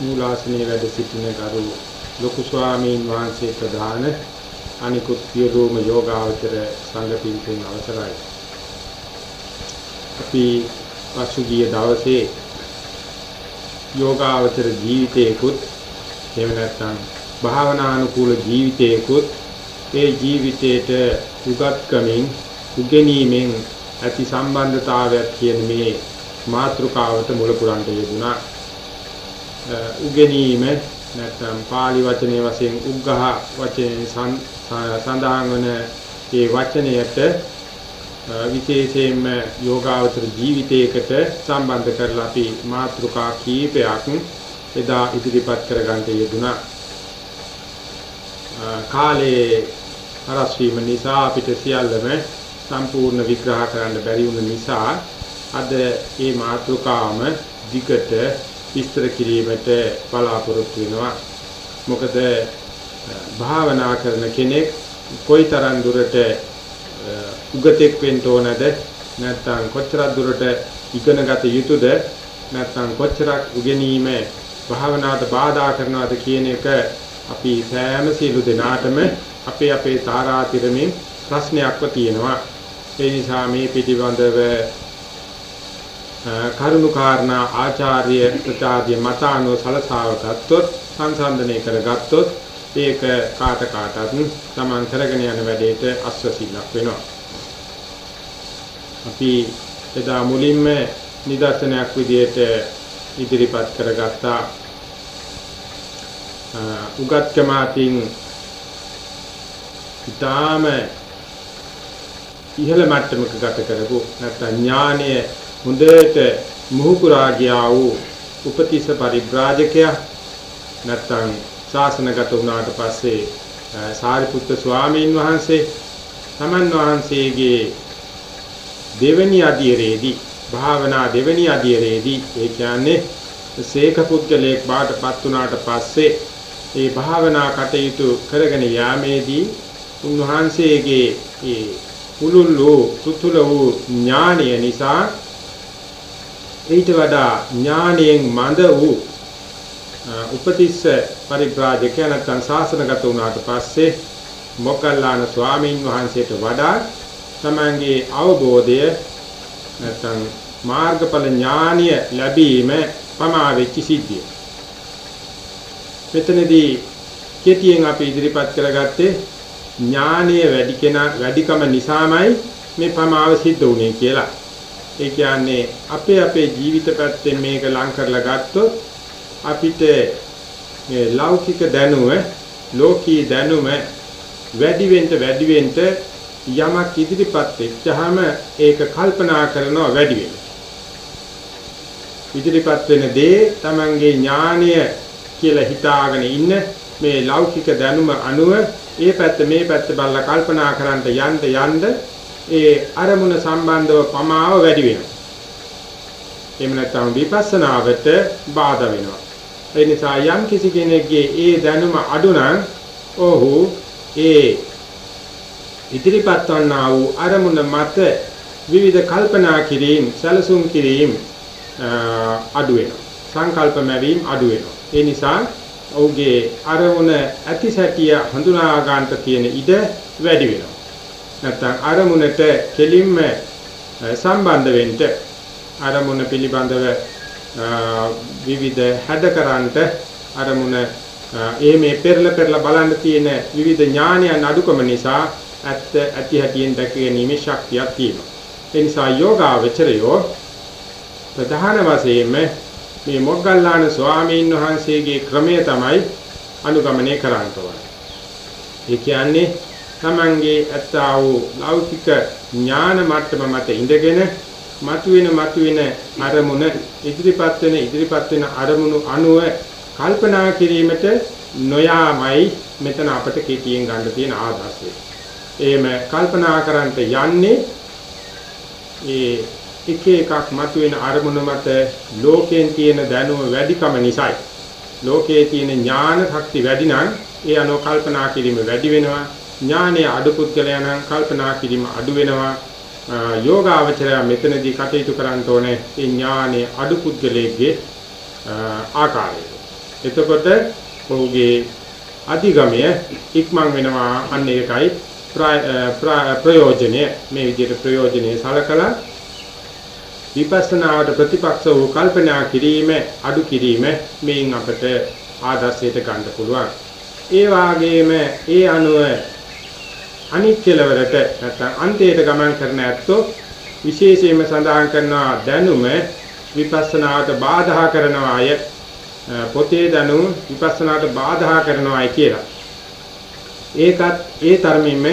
මූලාසනයේ වැඩ සිටින ගරු ලොකු ස්වාමීන් වහන්සේ ප්‍රධාන අනිකුත් සියලුම යෝගාවචර සංඝ පිරිසෙන් අවසරයි. අපි පසුගිය දවසේ යෝගාවචර ජීවිතේකුත් එහෙම නැත්නම් භාවනානුකූල ජීවිතේකුත් ඒ ජීවිතේට උගත්කමින් උගෙනීමෙන් ඇති සම්බන්ධතාවයක් කියන මේ මාතෘකාවට මුල පුරන්ට යෙදුනා. උගෙනීම නැත්නම් pāli වචනයේ වශයෙන් උග්ඝහ වචනයෙන් සඳහන් වන ඒ වචනයට විශේෂයෙන්ම යෝගාවචර ජීවිතයකට සම්බන්ධ කරලා අපි මාතෘකා කීපයක් එදා ඉදිරිපත් කරගන්න යෙදුනා. කාලේ හරස් වීම නිසා අපිට සියල්ලම සම්පූර්ණ විග්‍රහ කරන්න බැරි වුණ නිසා අද මේ මාතෘකාවම දිගට විස්තර කිරීමට බලාපොරොත්තු වෙනවා. මොකද භාවනා කරන කෙනෙක් කොයිතරම් දුරට උගතෙක් වෙන්න ඕනද නැත්නම් කොච්චර දුරට ඉගෙනගත යුතුද නැත්නම් කොච්චරක් උගෙනීම භාවනාවට බාධා කරනවද කියන එක අපි සෑම සියලු දෙනාටම අපේ අපේ තාරාතිරමින් ප්‍රශ්නයක්ව තියෙනවා. ඒ නිසා මේ පිටිබඳව කරුණු කාරණා ආචාර්ය ප්‍රචාර්ය මතානෝ සලසාව ගත්තොත් සංසන්දනය කරගත්තොත් ඒක කාට කාටත් Taman කරගෙන යන වැඩේට අස්වැසිල්ලක් වෙනවා. අපි එදා මුලින්ම නිදර්ශනයක් විදිහට ඉදිරිපත් කරගත්තා උගත්කමාතින් ඊටාම ඉහළ මට්ටමක ගත කරපු නැත්නම් ඥානය හොඳට මුහුකුරා ගියා වූ උපතිස්ස පරිබ්‍රාජකයා නැත්නම් ශාසනගත වුණාට පස්සේ සාරිපුත්‍ර ස්වාමීන් වහන්සේ තමන් වහන්සේගේ දෙවැනි අධීරේදී භාවනා දෙවැනි අධීරේදී ඒ කියන්නේ සීක පුද්ගලයෙක් බාටපත් වුණාට පස්සේ ඒ භාවනා කටයුතු කරගෙන යාමේදී උන්වහන්සේගේ ඒ පුළුල් වූ තුතුල වූ ඥානය නිසා ඊට වඩා ඥානයෙන් මඳ වූ උපතිස්ස පරිබ්‍රාජකයා නැත්නම් ශාසනගත වුණාට පස්සේ මොග්ගල්ලාන ස්වාමීන් වහන්සේට වඩා තමන්ගේ අවබෝධය නැත්නම් මාර්ගඵල ඥානය ලැබීම පමා වෙච්ච සිද්ධිය. මෙතනදී කෙටියෙන් අපි ඉදිරිපත් කරගත්තේ ඥානීය වැඩි කෙනා වැඩිකම නිසාමයි මේ පමාව සිද්ධ වුනේ කියලා. ඒ කියන්නේ අපේ අපේ ජීවිත පැත්තෙන් මේක ලං කරලා ගත්තොත් අපිට මේ ලෞකික දැනුම ලෝකී දැනුම වැඩි වෙන්න වැඩි වෙන්න යමක් ඉදිරිපත් වෙච්චාම ඒක කල්පනා කරනවා වැඩි වෙනවා. ඉදිරිපත් වෙන දේ Tamange ඥානය කියලා හිතාගෙන ඉන්න මේ ලෞකික දැනුම අනුව ඒ පැත්ත මේ පැත්ත බලලා කල්පනා කරන්ට යන්න යන්න ඒ අරමුණ සම්බන්ධව පමාව වැඩි වෙනවා. එහෙම නැත්නම් විපස්සනාවට බාධා වෙනවා. ඒ නිසා යම් කිසි කෙනෙක්ගේ ඒ දැනුම අඩු නම් ඔහු ඒ ඉදිරිපත් වන්නා වූ අරමුණ මත විවිධ කල්පනා කිරීම, සැලසුම් කිරීම අඩු වෙනවා. සංකල්ප මැවීම අඩු වෙනවා. ඒ නිසා ඔහුගේ අරමුණ ඇතිසැටිය හඳුනා ගන්නට තියෙන ඉඩ වැඩි වෙනවා. නැත්නම් අරමුණට කෙලින්ම සම්බන්ධ වෙන්න අරමුණ පිළිබඳව විවිධ හැඩකරන්ට අරමුණ ඒ මේ පෙරල පෙරල බලන්න තියෙන විවිධ ඥානයන් අඩුකම නිසා ඇත්ත ඇති හැටියෙන් දැක ගැනීමේ ශක්තියක් තියෙනවා. ඒ නිසා යෝගාවචරයෝ ප්‍රධාන වශයෙන්ම මේ මොග්ගල්ලාන ස්වාමීන් වහන්සේගේ ක්‍රමය තමයි අනුගමනය කරන්න ඕනේ. ඒ කියන්නේ තමන්ගේ ඇත්තා වූ ලෞකික ඥාන මට්ටම මත ඉඳගෙන මතුවෙන මතුවෙන අරමුණ ඉදිරිපත් වෙන ඉදිරිපත් වෙන අරමුණු අනුව කල්පනා කිරීමට නොයාමයි මෙතන අපට කෙටියෙන් ගන්න තියෙන ආදර්ශය. එහෙම කල්පනා කරන්ට යන්නේ ඒ එක එකක් මතුවෙන අරමුණ මත ලෝකයෙන් තියෙන දැනුම වැඩිකම නිසායි. ලෝකයේ තියෙන ඥාන ශක්ති වැඩි නම් ඒ අනුව කල්පනා කිරීම වැඩි වෙනවා. ඥානයේ අඩු පුද්ගලයන් නම් කල්පනා කිරීම අඩු වෙනවා. යෝගාවචරය මෙතනදී කටයුතු කරන්න ඕනේ ඒ ඥානයේ අඩු පුද්ගලයේ ආකාරය. එතකොට ඔහුගේ අධිගමය ඉක්මන් වෙනවා අන්න ඒකයි ප්‍රයෝජනය මේ විදිහට ප්‍රයෝජනේ සලකලා විපස්සනාවට ප්‍රතිපක්ෂ වූ කල්පනා කිරීම අඩු කිරීම මේන් අපට ආදර්ශයට ගන්න පුළුවන්. ඒ වාගේම ඒ අනුව අනිත් කෙලවරට නැත්නම් අන්තයට ගමන් කරන ඇත්තෝ විශේෂයෙන්ම සඳහන් කරනවා දැනුම විපස්සනාවට බාධා කරනවා අය පොතේ දැනුම විපස්සනාවට බාධා කරනවායි කියලා. ඒකත් ඒ තරමින්ම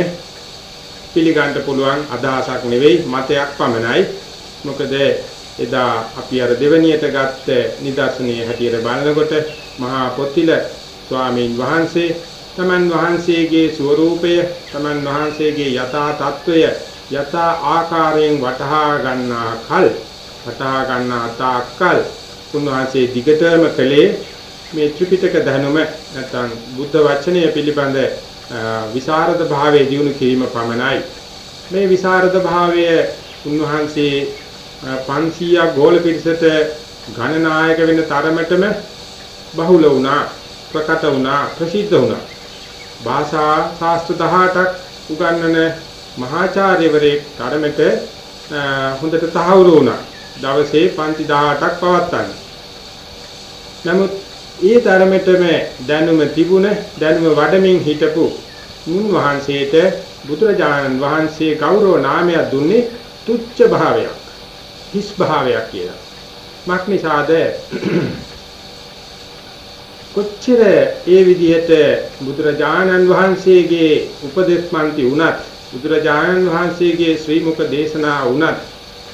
පිළිගන්න පුළුවන් අදහසක් නෙවෙයි මතයක් පමණයි. මොකද එදා අපි අර දෙවණියට ගත්ත නිදර්ශනයේ හැටියට බලනකොට මහා පොතිල ස්වාමීන් වහන්සේ තමන් වහන්සේගේ ස්වરૂපය තමන් වහන්සේගේ යථා තත්වය යථා ආකාරයෙන් වටහා ගන්නා කල් වටහා ගන්නා තාක්කල් උන්වහන්සේ දිගටම කළේ මේ ත්‍රිපිටක දැනුම නැත්නම් බුද්ධ වචනය පිළිබඳ විසරද භාවයේ දිනු කිරීම පමණයි. මේ විසරද භාවය උන්වහන්සේ 500ක් ගෝල පිරිසට ගණනායක වෙන තරමටම බහුල වුණා ප්‍රකට වුණා ප්‍රසිද්ධ වුණා. භාෂා ශාස්ත්‍ර 18ක් උගන්වන මහාචාර්යවරයෙක් තරමට හොඳට තහවුරු වුණා දවසේ පන්ති 18ක් පවත්වන්න. නමුත් ඒ තරමටම දැනුම තිබුණ දැනුම වඩමින් හිටපු මුන් වහන්සේට බුදුරජාණන් වහන්සේ ගෞරව නාමයක් දුන්නේ තුච්ච භාවයක්. හිස් භාවයක් කියලා. මක්නිසාද කොච්චර ඒ විදිහට බුදුරජාණන් වහන්සේගේ උපදේශමන්ති වුණත් බුදුරජාණන් වහන්සේගේ ශ්‍රී මුඛ දේශනා වුණත්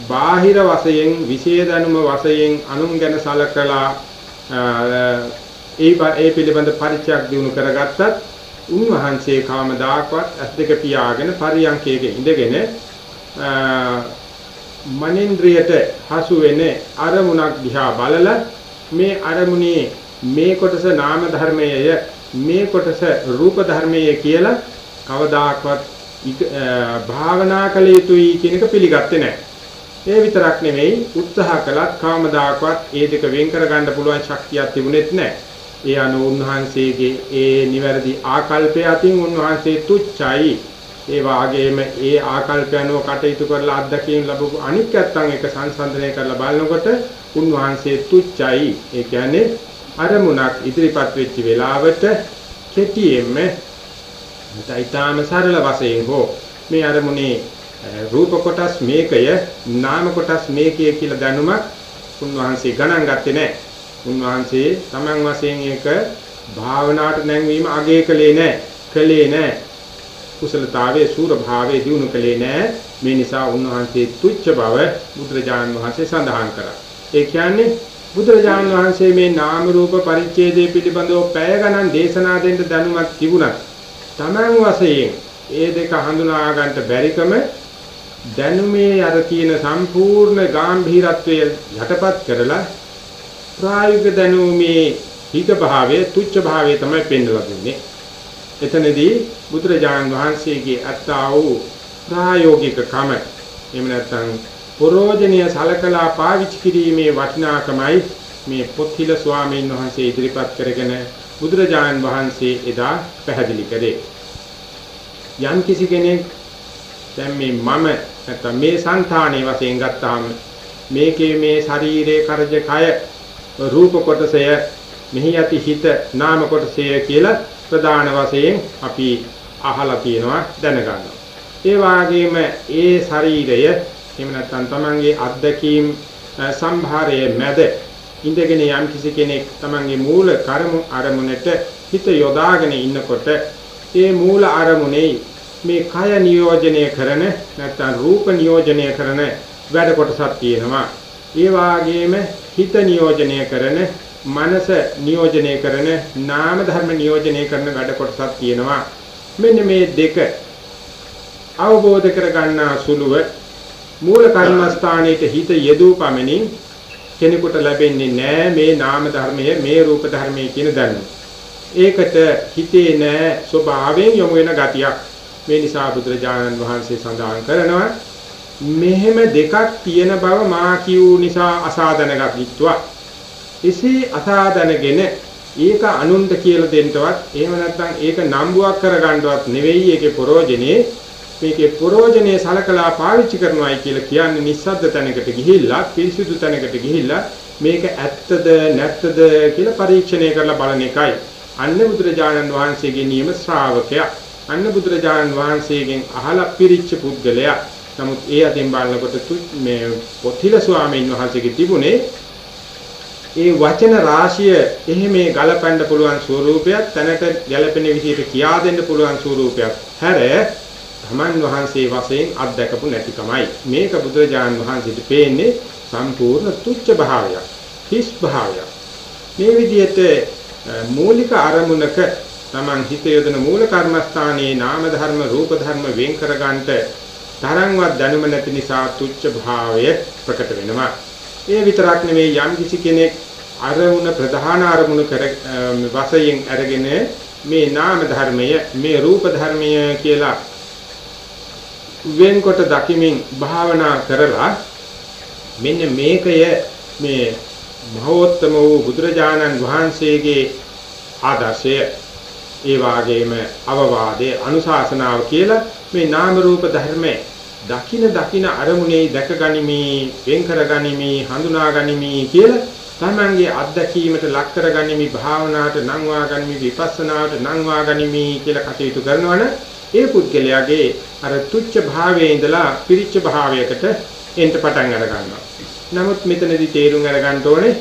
බාහිර වශයෙන් විශේෂ දැනුම වශයෙන් අනුන් ගැන සලකලා ඒ ඒ පිළිබඳ පරිචයක් දිනු කරගත්තත් උන්වහන්සේ කාමදාකවත් ඇස් දෙක පියාගෙන පරියන්කයක ඉඳගෙන මනින්ද්‍රියට හසු වෙන අරමුණක් දිහා බලලා මේ අරමුණේ මේ කොටස නාම ධර්මයේය මේ කොටස රූප ධර්මයේය කියලා කවදාකවත් භාවනා කළ යුතුයි කියන එක පිළිගත්තේ නැහැ. ඒ විතරක් නෙමෙයි උත්සාහ කළත් කවමදාකවත් ඒ දෙක වෙන් කරගන්න පුළුවන් ශක්තියක් තිබුණෙත් නැහැ. ඒ අනුව උන්වහන්සේගේ ඒ නිවැරදි ආකල්පය අතින් උන්වහන්සේ තුච්චයි. ඒ වාගේම ඒ ආකල්පය අනුව කටයුතු කරලා අත්දැකීම් ලැබපු අනික් ඇත්තන් එක සංසන්දනය කරලා බලනකොට උන්වහන්සේ තුච්චයි. ඒ කියන්නේ අරමුණක් ඉදිරිපත් වෙච්ච වෙලාවට කෙටියෙන්ම ඊටාම සරල වශයෙන් හෝ මේ අරමුණේ රූප කොටස් මේකය නාම කොටස් මේකය කියලා දැනුමක් උන්වහන්සේ ගණන් ගත්තේ නැහැ. උන්වහන්සේ Taman වශයෙන් ඒක භාවනාවට නැංවීම අගය කළේ නැහැ. කළේ නැහැ. කුසලතාවයේ සූර භාවයේ දිනු කළේ නැහැ. මේ නිසා උන්වහන්සේ තුච්ච බව බුදුරජාණන් වහන්සේ සඳහන් කරා. ඒ කියන්නේ බුදුරජාණන් වහන්සේ මේ නාම රූප පරිච්ඡේදයේ පිළිබඳව පැය ගණන් දේශනා දෙන්න දැනුමක් තිබුණත් Taman වශයෙන් ඒ දෙක හඳුනා ගන්නට බැරිකම දැනුමේ අර තියෙන සම්පූර්ණ ගැඹීරත්වය යටපත් කරලා ප්‍රායෝගික දැනුමේ හිත භාවයේ තුච්ච භාවයේ තමයි පෙන්වලා දෙන්නේ. එතනදී බුදුරජාණන් වහන්සේගේ අත්තා වූ ප්‍රායෝගික කම එහෙම නැත්නම් පරෝජනීය සලකලා පාවිච්චි කිරීමේ වටිනාකමයි මේ පොත්හිල ස්වාමීන් වහන්සේ ඉදිරිපත් කරගෙන බුදුරජාණන් වහන්සේ එදා පැහැදිලි කළේ. යම් කිසි කෙනෙක් දැන් මේ මම නැත්නම් මේ సంతානයේ වශයෙන් ගත්තාම මේකේ මේ ශරීරයේ කරජ කය රූප කොටසය මෙහි යති හිත නාම කොටසය කියලා ප්‍රධාන වශයෙන් අපි අහලා තියෙනවා දැනගන්නවා. ඒ වගේම ඒ ශරීරය එහෙම නැත්නම් තමන්ගේ අත්දැකීම් සම්භාරයේ මැද ඉඳගෙන යම් කිසි කෙනෙක් තමන්ගේ මූල කර්ම අරමුණට හිත යොදාගෙන ඉන්නකොට ඒ මූල අරමුණේ මේ කය නියෝජනය කරන නැත්නම් රූප නියෝජනය කරන වැඩ කොටසක් තියෙනවා. ඒ වාගේම හිත නියෝජනය කරන මනස නියෝජනය කරන නාම ධර්ම නියෝජනය කරන වැඩ කොටසක් තියෙනවා. මෙන්න මේ දෙක අවබෝධ කර ගන්නා සුළුව මූල කර්මස්ථානයේ හිත යෙදූ පමණින් කෙනෙකුට ලැබෙන්නේ නෑ මේ නාම ධර්මය මේ රූප ධර්මය කියන දැනුම. ඒකට හිතේ නෑ ස්වභාවයෙන් යොමු වෙන ගතියක්. මේ නිසා බුදුරජාණන් වහන්සේ සඳහන් කරනවා මෙහෙම දෙකක් තියෙන බව මා කියූ නිසා අසාධනගත යුතුය. එසේ අසාධනගෙන ඒක අනුන්ට කියලා දෙන්නවත් එහෙම නැත්නම් ඒක නම්බුවක් කරගන්නවත් නෙවෙයි ඒකේ ප්‍රෝජනේ මේකේ ප්‍රෝජනේ සලකලා පාවිච්චි කරනවායි කියලා කියන්නේ නිස්සද්ද තැනකට ගිහිල්ලා පිරිසිදු තැනකට ගිහිල්ලා මේක ඇත්තද නැත්තද කියලා පරීක්ෂණය කරලා බලන එකයි. අන්න බුදුරජාණන් වහන්සේගේ නියම ශ්‍රාවකයා. අන්න බුදුරජාණන් වහන්සේගෙන් අහලා පිරිච්ච පුද්ගලයා. නමුත් ඒ අතින් බලනකොට මේ පොතිල ස්වාමීන් වහන්සේගේ තිබුණේ ඒ වචන රාශිය එහෙම ගලපන්න පුළුවන් ස්වරූපයක් තැනට ගැලපෙන විදිහට කියා දෙන්න පුළුවන් ස්වරූපයක් හැර තමන් වහන්සේ වශයෙන් අත්දකපු නැතිකමයි. මේක බුදුරජාණන් වහන්සේට පේන්නේ සම්පූර්ණ තුච්ච භාවයක් හිස් භාවයක්. මේ විදිහට මූලික අරමුණක තමන් හිත යොදන මූල කර්මස්ථානයේ නාම ධර්ම රූප ධර්ම වෙන් කර ගන්නට තරංවත් දැනුම නැති නිසා තුච්ච භාවය ප්‍රකට වෙනවා. ඒ විතරක් නෙවෙයි යම් කිසි කෙනෙක් අරමුණ ප්‍රධාන අරමුණ කර වශයෙන් අරගෙන මේ නාම ධර්මය මේ රූප ධර්මය කියලා වෙන්කොට දකිමින් භාවනා කරලා මෙන්න මේකය මේ මහෝත්තම වූ බුදුරජාණන් වහන්සේගේ ආදර්ශය. ඒ වාගේම අවවාදයේ අනුශාසනාව කියලා මේ නාම රූප ධර්මයේ දකින දකින අරමුණේ දැක ගනිමි වෙන් කර ගනිමි හඳුනා ගනිමි කියලා තමන්ගේ අත්දැකීමට ලක් කර ගනිමි භාවනාවට නංවා ගනිමි විපස්සනාවට නංවා ගනිමි කියලා කටයුතු කරනවනේ ඒ පුද්ගලයාගේ අර තුච්ච භාවයේ ඉඳලා පිරිච්ච භාවයකට එන්න පටන් අර ගන්නවා. නමුත් මෙතනදී තේරුම් අරගන්න ඕනේ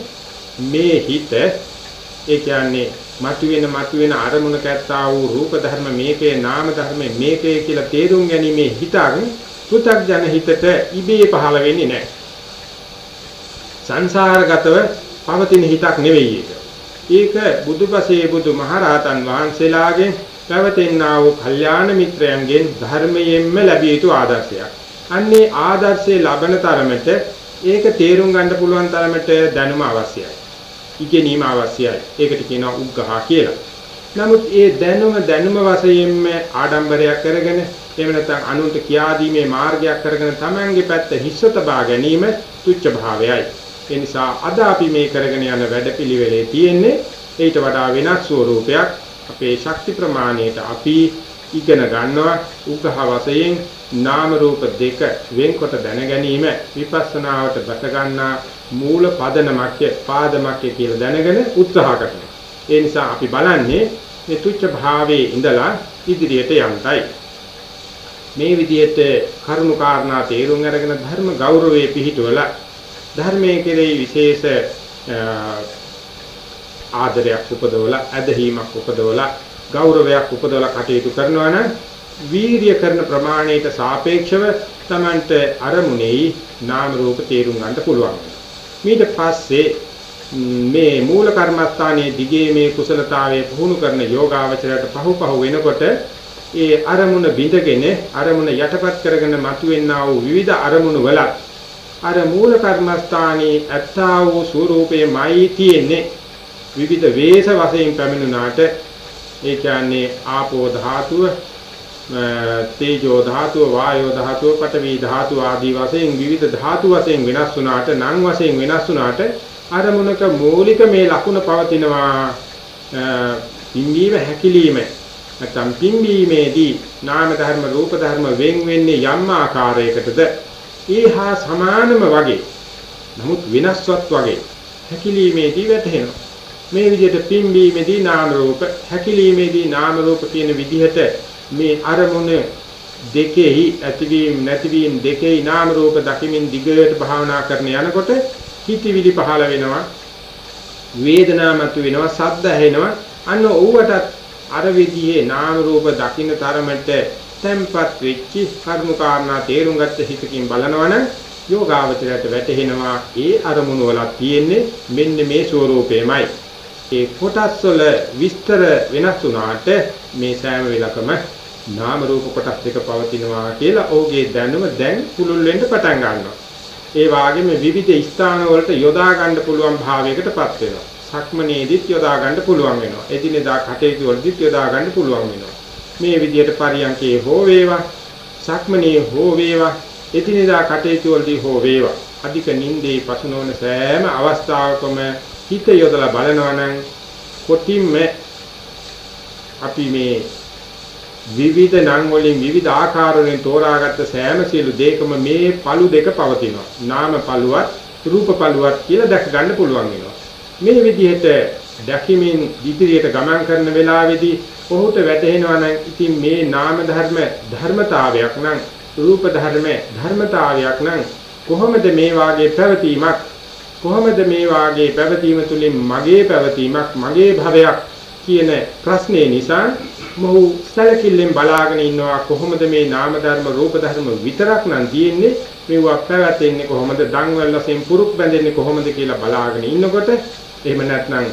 මේ හිත ඒ කියන්නේ මතුවෙන මතුවෙන අරමුණක ඇත්තා වූ රූප ධර්ම මේකේ නාම ධර්ම මේකේ කියලා තේරුම් ගැනීමේ හිතක් පෘථග්ජන හිතට ඉබේ පහළ වෙන්නේ නැහැ. සංසාරගතව පවතින හිතක් නෙවෙයි ඒක. ඒක බුදුපසේ බුදු මහරහතන් වහන්සේලාගෙන් පැවතෙනා වූ කල්යාණ මිත්‍රයන්ගෙන් ධර්මයෙන්ම ලැබිය යුතු ආදර්ශයක්. අන්නේ ආදර්ශයේ ලබන තරමට ඒක තේරුම් ගන්න පුළුවන් තරමට දැනුම අවශ්‍යයි. ඉගෙනීම අවශ්‍යයි. ඒකට කියනවා උග්ඝහා කියලා. නමුත් ඒ දැනුම දැනුම වශයෙන්ම ආඩම්බරයක් කරගෙන එහෙම නැත්නම් අනුන්ට කියා දීමේ මාර්ගයක් කරගෙන Tamange පැත්ත හිස්සත බා ගැනීම තුච්ච භාවයයි. ඒ නිසා අද අපි මේ කරගෙන යන වැඩපිළිවෙලේ තියෙන්නේ ඊට වඩා වෙනස් ස්වරූපයක් අපේ ශක්ති ප්‍රමාණයට අපි ඉගෙන ගන්නවා උග්ඝහ වශයෙන් නාම රූප දෙක වෙන්කොට දැන ගැනීම විපස්සනාවට බස ගන්නා මූල පදනමක් පාදමක් කියලා දැනගෙන උත්සාහ කරනවා. ඒ නිසා අපි බලන්නේ මේ තුච්ච භාවයේ ඉඳලා ඉදිරියට යන්නයි. මේ විදිහට කරුණු කාරණා තේරුම් අරගෙන ධර්ම ගෞරවයේ පිහිටවලා ධර්මයේ කෙරෙහි විශේෂ ආදරයක් උපදවලා ඇදහිීමක් උපදවලා ගෞරවයක් උපදවලා කටයුතු කරනවා නම් වීරිය කරන ප්‍රමාණයට සාපේක්ෂව Tamanට අරමුණෙහි නාම රූප තේරුම් ගන්න පුළුවන්. ඊට පස්සේ මේ මූල කර්මස්ථානයේ දිගේ මේ කුසලතාවයේ පුහුණු කරන යෝගාවචරයට පහු පහු වෙනකොට ඒ අරමුණ බිඳගෙන අරමුණ යටපත් කරගෙන මතුවෙනා වූ විවිධ අරමුණු වලත් අර මූල කර්මස්ථානයේ ඇත්තා වූ ස්වરૂපයමයි තියෙන්නේ විවිධ වේශ වශයෙන් පැමිණුණාට ඒ කියන්නේ ආපෝ ධාතුව තේජෝ ධාතුව වායෝ ධාතුව පඨවි ධාතුව ආදී වශයෙන් විවිධ ධාතු වශයෙන් වෙනස් වුණාට නම් වශයෙන් වෙනස් වුණාට අරමුණක මූලික මේ ලක්ෂණ පවතිනවා පිම්බීම හැකිලිම. නැත්නම් පිම්බීමේදී නාම ධර්ම රූප ධර්ම වෙන් වෙන්නේ යම් ආකාරයකටද? ඒහා සමානම වගේ. නමුත් වෙනස්වත් වගේ. හැකිලීමේදී වැටහෙනවා. මේ විදිහට පිම්බීමේදී නාම රූප හැකිලීමේදී නාම රූප කියන විදිහට මේ අරමුණ දෙකෙහි ඇතිවීම නැතිවීම දෙකෙහි නාම රූප දකිමින් දිගට භාවනා කරන යනකොට හිතවිලි පහළ වෙනවා වේදනා මත වෙනවා සද්ද ඇහෙනවා අන්න ඕවටත් අර විදිහේ නාම රූප දකින්න තරමට tempat වෙච්ච කර්ම කාරණා තේරුම් ගත්ත හිතකින් බලනවනම් යෝගාවචරයට වැටහෙනවා ඒ අරමුණු වල තියෙන්නේ මෙන්න මේ ස්වરૂපෙමයි. ඒ කොටස් වල විස්තර වෙනස් වුණාට මේ සෑම වෙලකම නාම රූප කොටස් දෙක පවතිනවා කියලා ඔහුගේ දැනුම දැන් පුළුල් වෙන්න පටන් ගන්නවා. ඒ වාගේම විවිධ ස්ථාන වලට යොදා ගන්න පුළුවන් භාවයකටපත් වෙනවා. සක්මනේදිත් යොදා ගන්න පුළුවන් වෙනවා. එදිනෙදා කටයුතු වලදීත් යොදා ගන්න පුළුවන් වෙනවා. මේ විදිහට පරියන්කේ හෝ වේවා, සක්මනේ හෝ වේවා, එදිනෙදා කටයුතු වලදී හෝ වේවා. අධික නින්දේ පසුනෝන සෑම අවස්ථාවකම හිත යොදලා බලනවා නම් කොටින්ම අපි මේ විවිධ නම් වලින් විවිධ ආකාර වලින් තෝරාගත්ත සෑම සියලු දෙයකම මේ පළු දෙක පවතිනවා. නාම පළුවත් රූප පළුවත් කියලා දැක ගන්න පුළුවන් වෙනවා. මේ විදිහට දැකීමෙන් ඉදිරියට ගමන් කරන වෙලාවේදී ඔහුට වැටහෙනවා නම් ඉතින් මේ නාම ධර්ම ධර්මතාවයක් නම් රූප ධර්ම ධර්මතාවයක් නම් කොහොමද මේ වාගේ පැවතීමක් කොහොමද මේ වාගේ පැවතීම තුළින් මගේ පැවතීමක් මගේ භවයක් කියන ප්‍රශ්නේ නිසා මොහු සැලකිල්ලෙන් බලාගෙන ඉන්නවා කොහොමද මේ නාම ධර්ම රූප ධර්ම විතරක් නම් තියෙන්නේ? මේවා පැවැතෙන්නේ කොහොමද? දන්වල වශයෙන් පුරුක් බැඳෙන්නේ කොහොමද කියලා බලාගෙන ඉන්නකොට එහෙම නැත්නම්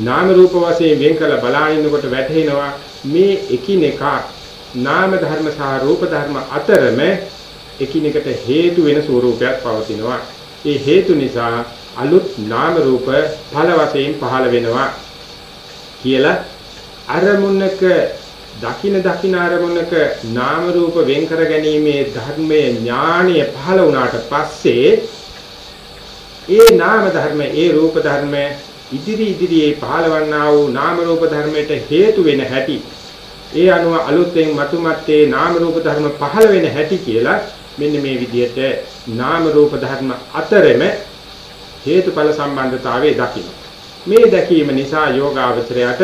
නාම රූප වශයෙන් වෙන් කළ බලාගෙන ඉන්නකොට වැටහෙනවා මේ එකිනෙකා නාම ධර්ම සහ රූප ධර්ම අතරම එකිනෙකට හේතු වෙන ස්වરૂපයක් පවතිනවා. ඒ හේතු නිසා අලුත් නාම රූප ඵල වශයෙන් පහළ වෙනවා කියලා අරමුණක දකින දකින අරමුණක නාම රූප වෙන් කර ගැනීමේ ධර්මයේ ඥාණය පහළ වුණාට පස්සේ ඒ නාම ධර්ම ඒ රූප ධර්ම ඉදිරි ඉදිරියේ පහළවන්නා වූ නාම රූප ධර්මයට හේතු වෙන හැටි ඒ අනුව අලුතෙන් මතුමත්තේ නාම රූප ධර්ම පහළ වෙන හැටි කියලා මෙන්න මේ විදිහට නාම රූප ධර්ම අතරෙම හේතුඵල සම්බන්ධතාවයේ දකින්න. මේ දැකීම නිසා යෝගාවචරයට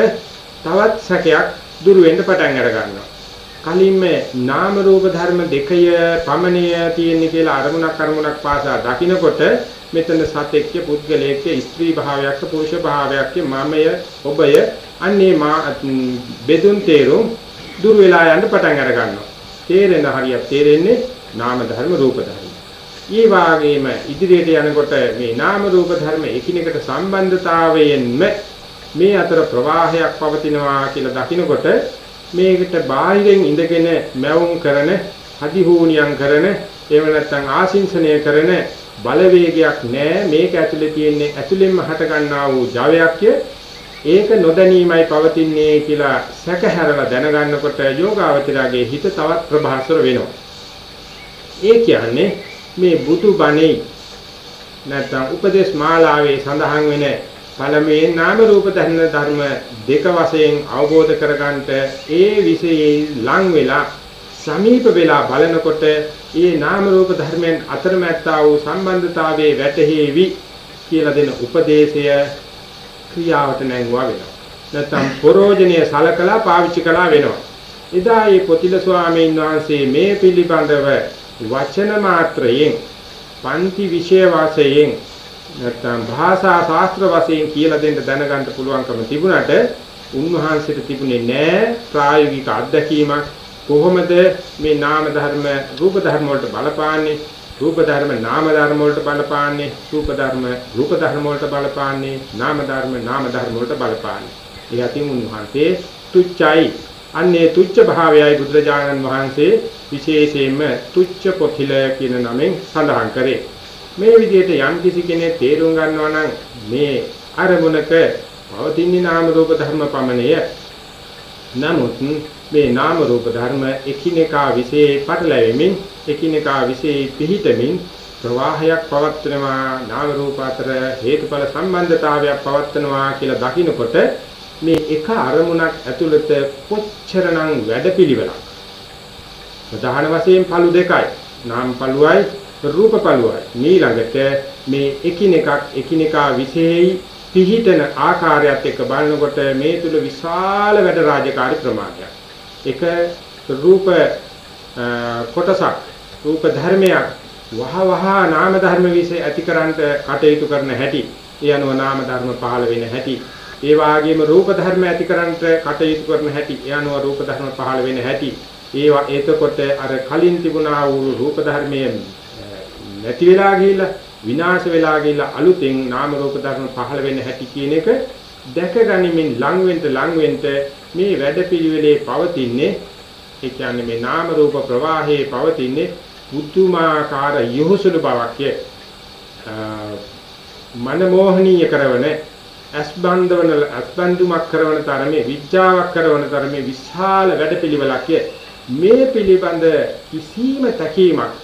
තවත් සැකයක් දුරු වෙන්න පටන් අර ගන්නවා. කලින්ම නාම රූප ධර්ම දෙකය පමණය තියෙන්නේ කියලා අරමුණක් අරමුණක් පාසා දකිනකොට මෙතන සතෙක්ක පුද්ගලයෙක්ක ස්ත්‍රී භාවයක්ක පුරුෂ භාවයක්ක මමය ඔබය අන්නේ මා බෙදුන් තේරුම් දුර වෙලා යන්න පටන් අර ගන්නවා. තේරෙන හරියක් තේරෙන්නේ නාම ධර්ම රූප ධර්ම. ඊ වාගේම ඉදිරියට යනකොට මේ නාම රූප ධර්ම එකිනෙකට සම්බන්ධතාවයෙන්ම මේ අතර ප්‍රවාහයක් පවතිනවා කියලා දකිනකොට මේකට බාහිරින් ඉඳගෙන මැවුම් කරන, හදිහූනියම් කරන, එහෙම නැත්නම් ආසින්සනය කරන බලවේගයක් නැහැ මේක ඇතුලේ තියෙන්නේ ඇතුලෙන්ම හට ගන්නා වූ ජවයක්ය. ඒක නොදැනීමයි පවතින්නේ කියලා සැකහැරලා දැනගන්නකොට යෝගාවචරයේ හිත තවත් ප්‍රභාස්වර වෙනවා. ඒ කියන්නේ මේ බුදු බණේ නැත්නම් උපදේශ මාලාවේ සඳහන් වෙන පළමුවෙන් නාම රූප ධර්ම ධර්ම දෙක වශයෙන් අවබෝධ කරගන්නට ඒ විශේෂයේ ලං වෙලා සමීප වෙලා බලනකොට ඒ නාම රූප ධර්මයන් අතරමැත්තා වූ සම්බන්ධතාවයේ වැටහෙවි කියලා දෙන උපදේශය ක්‍රියාවට නැංගුවා වෙනවා. නැත්නම් පරෝජනීය සලකලා පාවිච්චි කළා වෙනවා. එදා මේ පොතිල ස්වාමීන් වහන්සේ මේ පිළිබඳව වචන මාත්‍රයෙන් පන්ති විෂය වාසයෙන් නැත්නම් භාෂා ශාස්ත්‍ර වශයෙන් කියලා දෙන්න දැනගන්න පුළුවන්කම තිබුණාට උන්වහන්සේට තිබුණේ නෑ ප්‍රායෝගික අත්දැකීමක්. කොහොමද මේ නාම ධර්ම රූප ධර්ම වලට බලපාන්නේ? රූප ධර්ම නාම ධර්ම වලට බලපාන්නේ? රූප ධර්ම රූප ධර්ම වලට බලපාන්නේ? නාම ධර්ම නාම ධර්ම වලට බලපාන්නේ? ඒ අතින් උන්වහන්සේ තුච්චයි. අන්නේ තුච්ච භාවයයි බුදුරජාණන් වහන්සේ විශේෂයෙන්ම තුච්ච පොතිල කියන නමෙන් සඳහන් කරේ. මේ විදිහට යම් කිසි කෙනෙක් තේරුම් ගන්නවා නම් මේ අරමුණක පවතින නාම රූප ධර්ම පමණය. නමුත් මේ නාම රූප ධර්ම එකිනෙකා විශේෂ පටලැවෙමින් එකිනෙකා විශේෂ පිහිටමින් ප්‍රවාහයක් පවත්වනවා නාම රූප අතර හේතුඵල සම්බන්ධතාවයක් පවත්වනවා කියලා දකිනකොට මේ එක අරමුණක් ඇතුළත කොච්චරනම් වැඩපිළිවෙලක්? ප්‍රධාන වශයෙන් පළු දෙකයි. නාම පළුවයි රූප පළුවයි. ඊළඟට මේ එකිනෙකක් එකිනෙකා විශේෂයි පිහිටන ආකාරයත් එක්ක බලනකොට මේ තුල විශාල වැඩ රාජකාරී ප්‍රමාණයක්. එක රූප කොටසක් රූප ධර්මයක් වහ වහ නාම ධර්ම વિશે ඇතිකරන්ට කටයුතු කරන හැටි. ඒ අනුව නාම ධර්ම පහළ වෙන හැටි. ඒ වාගේම රූප ධර්ම ඇතිකරන්ට කටයුතු කරන හැටි ඒ අනුව රූප ධර්ම පහළ වෙන හැටි. ඒවා එතකොට අර කලින් තිබුණා වූ රූප ධර්මයේ නැති වෙලා ගිහිල්ලා විනාශ වෙලා ගිහිල්ලා අලුතෙන් නාම රූප ධර්ම පහළ වෙන්න හැටි කියන එක දැක ගනිමින් ලං වෙන්න ලං වෙන්න මේ වැඩපිළිවෙලේ පවතින්නේ ඒ කියන්නේ මේ නාම රූප ප්‍රවාහයේ පවතින්නේ බුද්ධමාකාර යොහුසුළු බවක් මනමෝහනීය කරවන අස්බන්දවන අස්බන්දුමක් කරවන තරමේ විඥාවක් කරවන තරමේ විශාල වැඩපිළිවෙලක් මේ පිළිබඳ කිසිම තැකීමක්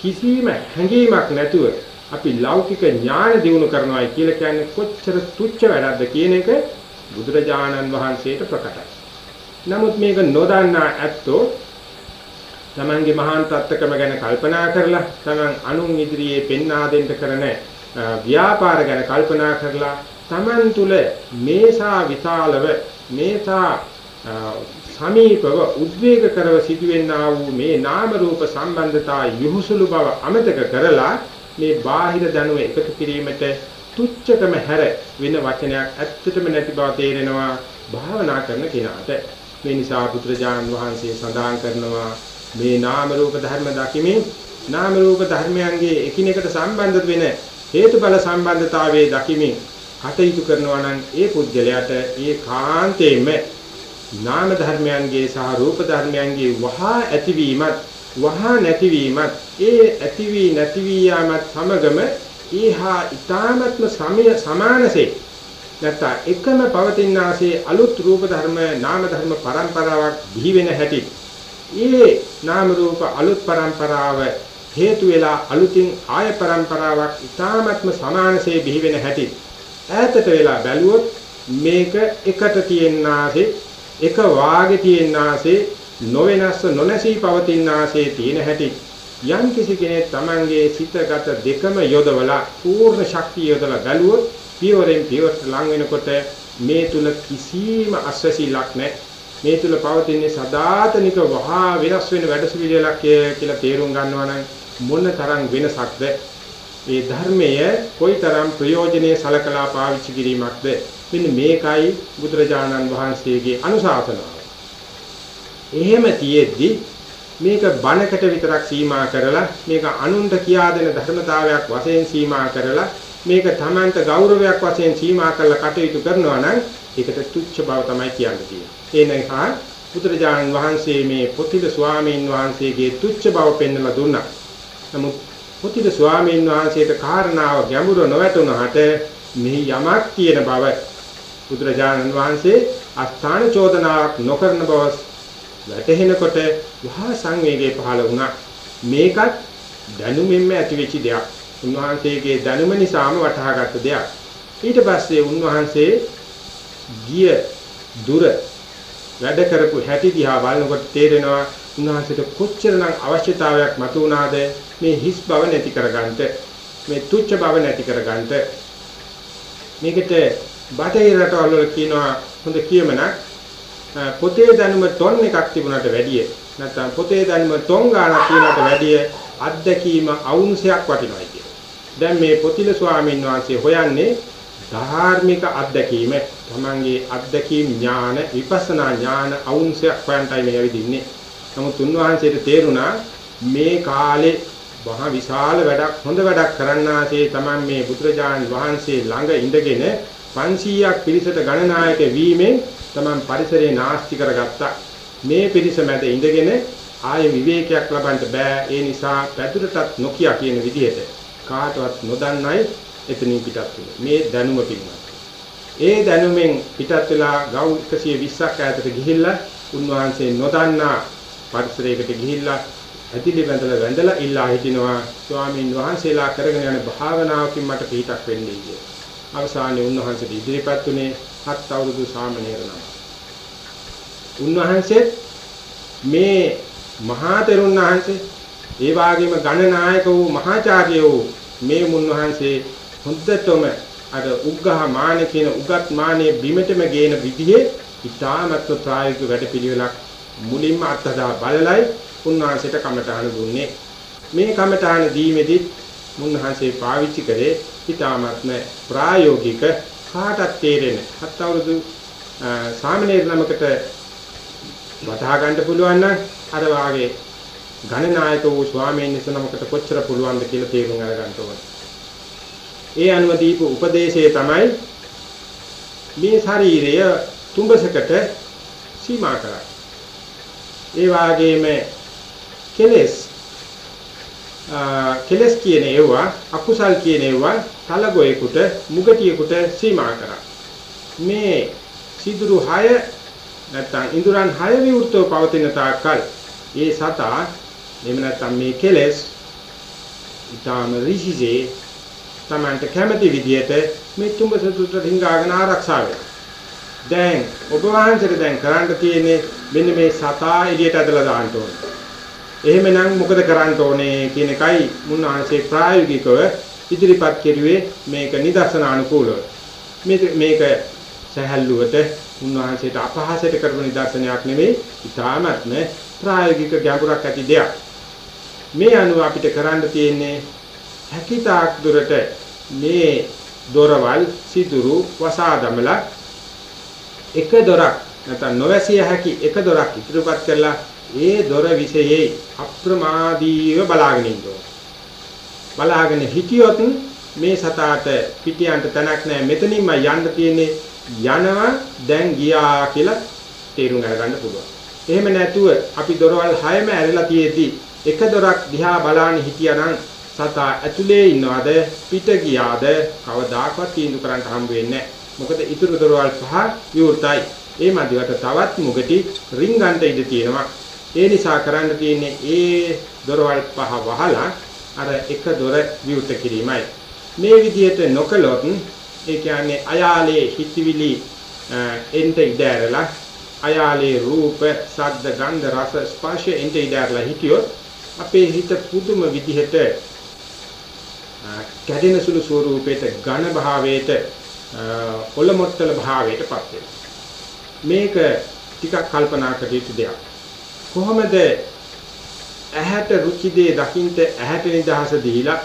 කිසිම හැඟීමක් නැතුව අපි ලෞකික ඥාන දිනු කරනවායි කියලා කියන්නේ කොච්චර තුච්ච වැඩක්ද කියන එක බුදුරජාණන් වහන්සේට ප්‍රකටයි. නමුත් මේක නොදන්නා ඇත්තෝ තමන්ගේ මහාන් තත්ත්වකම ගැන කල්පනා කරලා තමන් අනුන් ඉදිරියේ පෙන්වා දෙන්න කරන ව්‍යාපාර ගැන කල්පනා කරලා තමන් තුල මේසා විශාලව මේසා සමීපව උද්වේග කරව සිදුවෙනා වූ මේ නාම රූප සම්බන්ධතා යහුසුළු බව අමතක කරලා මේ බාහිර දැනුම එකතු කිරීමට තුච්චකම හැර වෙන වචනයක් ඇත්තටම නැති බව තේරෙනවා භාවනා කරන කෙනාට. මේ නිසා පුත්‍රජාන් වහන්සේ සඳහන් කරනවා මේ නාම රූප ධර්ම දකිමින් නාම රූප ධර්මයන්ගේ එකිනෙකට සම්බන්ධ වෙන හේතුඵල සම්බන්ධතාවයේ දකිමින් කටයුතු කරනවා නම් ඒ පුද්ගලයාට ඒ කාන්තේම නාම ධර්මයන්ගේ සහ රූප ධර්මයන්ගේ වහා ඇතිවීමත් වහා නැතිවීමත් ඒ ඇතිවි නැතිවී යාමත් සමගම ඊහා ඊ타මත්ම සමය සමානසේ නැත්නම් එකම පවතින ආසේ අලුත් රූප ධර්ම නාම ධර්ම පරම්පරාවක් දිවි වෙන හැටි. ඊයේ නාම රූප අලුත් පරම්පරාව හේතු වෙලා අලුතින් ආය පරම්පරාවක් ඊ타මත්ම සමානසේ දිවි වෙන හැටි. ඈතට වෙලා බැලුවොත් මේක එකට තියෙනාසේ එක වාගේ තියෙනාසේ නොවෙනස්ව නොනැසී පවතිනාසේ තියෙන හැටි. යම් කිසි කෙනෙක් Tamange සිතගත දෙකම යොදවලා පූර්ණ ශක්තිය යොදලා බැලුවොත් පියවරෙන් පියවරට ලං වෙනකොට මේ තුල කිසිම අස්වැසිලක් නැහැ. මේ තුල පවතින සදාතනික වහා වෙනස් වෙන වැඩසුවිලක් කියලා තේරුම් ගන්නවා නම් මොන තරම් වෙනසක්ද? ඒ ධර්මය කොයිතරම් ප්‍රයෝජනෙයි සලකලා පාවිච්චි කිරීමක්ද මෙන්න මේකයි බුදුරජාණන් වහන්සේගේ අනුශාසනාව එහෙම තියෙද්දි මේක බණකට විතරක් සීමා කරලා මේක අනුන්ට කියා දෙන ධර්මතාවයක් වශයෙන් සීමා කරලා මේක Tamanට ගෞරවයක් වශයෙන් සීමා කරලා කටයුතු කරනවා නම් ඒකට තුච්ච බව තමයි කියන්නේ. ඒ නිසා බුදුරජාණන් වහන්සේ මේ පොතිල ස්වාමීන් වහන්සේගේ තුච්ච බව පෙන්වලා දුන්නා. නමුත් පොතිල ස්වාමීන් වහන්සේට කාරණාව ගැඹුරු නොවැටුණාට මෙහි යමක් තියෙන බව බුදුරජාණන් වහන්සේ අස්ථාන චෝදනාවක් නොකරන බව වැටහෙනකොට වහා සංවේගය පහළ වුණා. මේකත් දැනුමින්ම ඇතිවෙච්ච දෙයක්. උන්වහන්සේගේ දැනුම නිසාම වටහාගත්ත දෙයක්. ඊට පස්සේ උන්වහන්සේ ගිය දුර වැඩ කරපු හැටි දිහා බලනකොට තේරෙනවා උන්වහන්සේට කොච්චරනම් අවශ්‍යතාවයක් මතු වුණාද මේ හිස් බව නැති කරගන්නට මේ තුච්ච බව නැති කරගන්නට මේකට බටහිර රටවල් වල කියනවා හොඳ කියමනක් පොතේ දැනුම ටොන් එකක් තිබුණාට වැඩිය නැත්නම් පොතේ දැනුම ටොන් ගාණක් තියනට වැඩිය අත්දැකීම අවුන්සයක් වටිනවා කියන. දැන් මේ පොතිල ස්වාමීන් වහන්සේ හොයන්නේ ධාර්මික අත්දැකීම තමන්ගේ අත්දැකීම් ඥාන විපස්සනා ඥාන අවුන්සයක් හොයන්ටයි මේ ඇවිදින්නේ. නමුත් උන්වහන්සේට තේරුණා මේ කාලේ මහා විශාල වැඩක් හොඳ වැඩක් කරන්නාසේ තමන් මේ බුදුරජාණන් වහන්සේ ළඟ ඉඳගෙන 500ක් පිරිසට ගණනායක වීමෙන් Taman පරිසරේ නාස්ති කරගත්තා. මේ පිරිස මැද ඉඳගෙන ආය විවේකයක් ලබන්න බෑ. ඒ නිසා පැදුරටත් නොකිය කියන විදිහට කාටවත් නොදන්නයි එතනින් පිටත් වෙන්නේ. මේ දැනුම පිළිබඳ. ඒ දැනුමෙන් පිටත් වෙලා ගව් 120ක් ඈතට ගිහිල්ලා උන්වහන්සේ නොදන්නා පරිසරයකට ගිහිල්ලා ඇතිලි වැඳලා වැඳලා ඉල්ලා හිටිනවා ස්වාමීන් වහන්සේලා කරගෙන යන භාවනාවකින් මට පිටක් වෙන්නේ කියලා. අවසානයේ උන්වහන්සේ ඉදිරිපත් උනේ හත් අවුරුදු සාමණේර නම. උන්වහන්සේ මේ මහා තෙරුන් වහන්සේ ඒ වාගේම ගණනායක වූ මහාචාර්ය වූ මේ මුන්වහන්සේ හොඳටම අර උග්ඝහ මාන කියන උගත් මානේ බිමටම ගේන විදිහේ ඉතාමත් ප්‍රායෝගික වැඩපිළිවෙලක් මුලින්ම අත්හදා බලලයි උන්වහන්සේට කමඨාන දුන්නේ මේ කමඨාන දීමේදී මුන්වහන්සේ පාවිච්චි කරේ ඉතාමත්ම ප්‍රායෝගික කාටත් තේරෙන හත් අවුරුදු සාමනීර නමකට වටහා ගන්න පුළුවන් නම් අර වාගේ ඝනනායක වූ ස්වාමීන් වහන්සේ නමකට කොච්චර පුළුවන්ද කියලා තේරුම් අරගන්න ඕනේ. ඒ අනුව දීපු උපදේශය තමයි මේ ශරීරය තුඹසකට සීමා කරන්නේ. ඒ වාගේම කෙලස් කෙලස් කියන ඒවා අකුසල් කියන ඒවා තලගොයෙකුට මුගටියෙකුට සීමා කරා. මේ සිදුරු 6 නැත්තම් ඉඳුරන් 6 විවෘතව පවතින තාක්කල් ඒ සතා එහෙම නැත්තම් මේ කෙලස් ඊටාම ඍෂිසේ Tamanට කැමති විදියට මේ තුඹසතුට රිංගාගෙන ආරක්ෂා වෙනවා. දැන් ඔබ වහන්සේට දැන් කරන්න තියෙන්නේ මෙන්න මේ සතා එළියට ඇදලා දාන්න ඕනේ. එහෙමනම් මොකද කරන්න ඕනේ කියන එකයි මුන්වහන්සේ ප්‍රායෝගිකව ඉදිරිපත් කෙරුවේ මේක නිදර්ශන අනුකූලව. මේක මේක සහැල්ලුවට උන්වහන්සේට අපහාසයට කරපු නිදර්ශනයක් නෙවෙයි ඉතාමත්ම ප්‍රායෝගික ගැඹුරක් ඇති දෙයක්. මේ අනුව අපිට කරන්න තියෙන්නේ හැකිතාක් දුරට මේ දොරවල් සිදුරු වසා දමලා එක දොරක් නැත්නම් නොවැසිය හැකි එක දොරක් ඉදිරිපත් කරලා ඒ දොර විශේෂයේ අප්‍රමාදීව බලාගෙන ඉන්න බලාගෙන හිටියොත් මේ සතාට පිටියන්ට තැනක් නැහැ මෙතනින්ම යන්න තියෙන්නේ යනවා දැන් ගියා කියලා තේරුම් ගන්න පුළුවන්. එහෙම නැතුව අපි දොරවල් 6ම ඇරලා තියෙද්දි එක දොරක් දිහා බලාගෙන හිටියානම් සතා ඇතුලේ ඉන්නවද පිට ගියාද කවදාකවත් තීන්දුව කරන්න හම්බ වෙන්නේ මොකද ඊතුරු දොරවල් පහ විවෘතයි. ඒ මැදිවට තවත් මුගටි රින්ගන්ට ඉඳ තියෙනවා. ඒ නිසා කරන්න තියෙන්නේ ඒ දොරවල් පහ වහලා අර එක දොර විවෘත කිරීමයි. මේ විදිහට නොකළොත් ඒ කියන්නේ අයාලේ හිතවිලි එන්ට ඉඩ ඇරලා අයාලේ රූප, ශබ්ද, ගන්ධ, රස, ස්පර්ශ එන්ට ඉඩ ඇරලා හිටියොත් අපේ හිත පුදුම විදිහට කැඩෙන සුළු ස්වරූපයට ඝන භාවයට ඔලොමොට්ටල භාවයටපත් වෙනවා. මේක ටිකක් කල්පනා කර යුතු දෙයක්. කොහොමද ඇහැට රුචි දේ දකින්ට ඇහැට නිදහස දීලා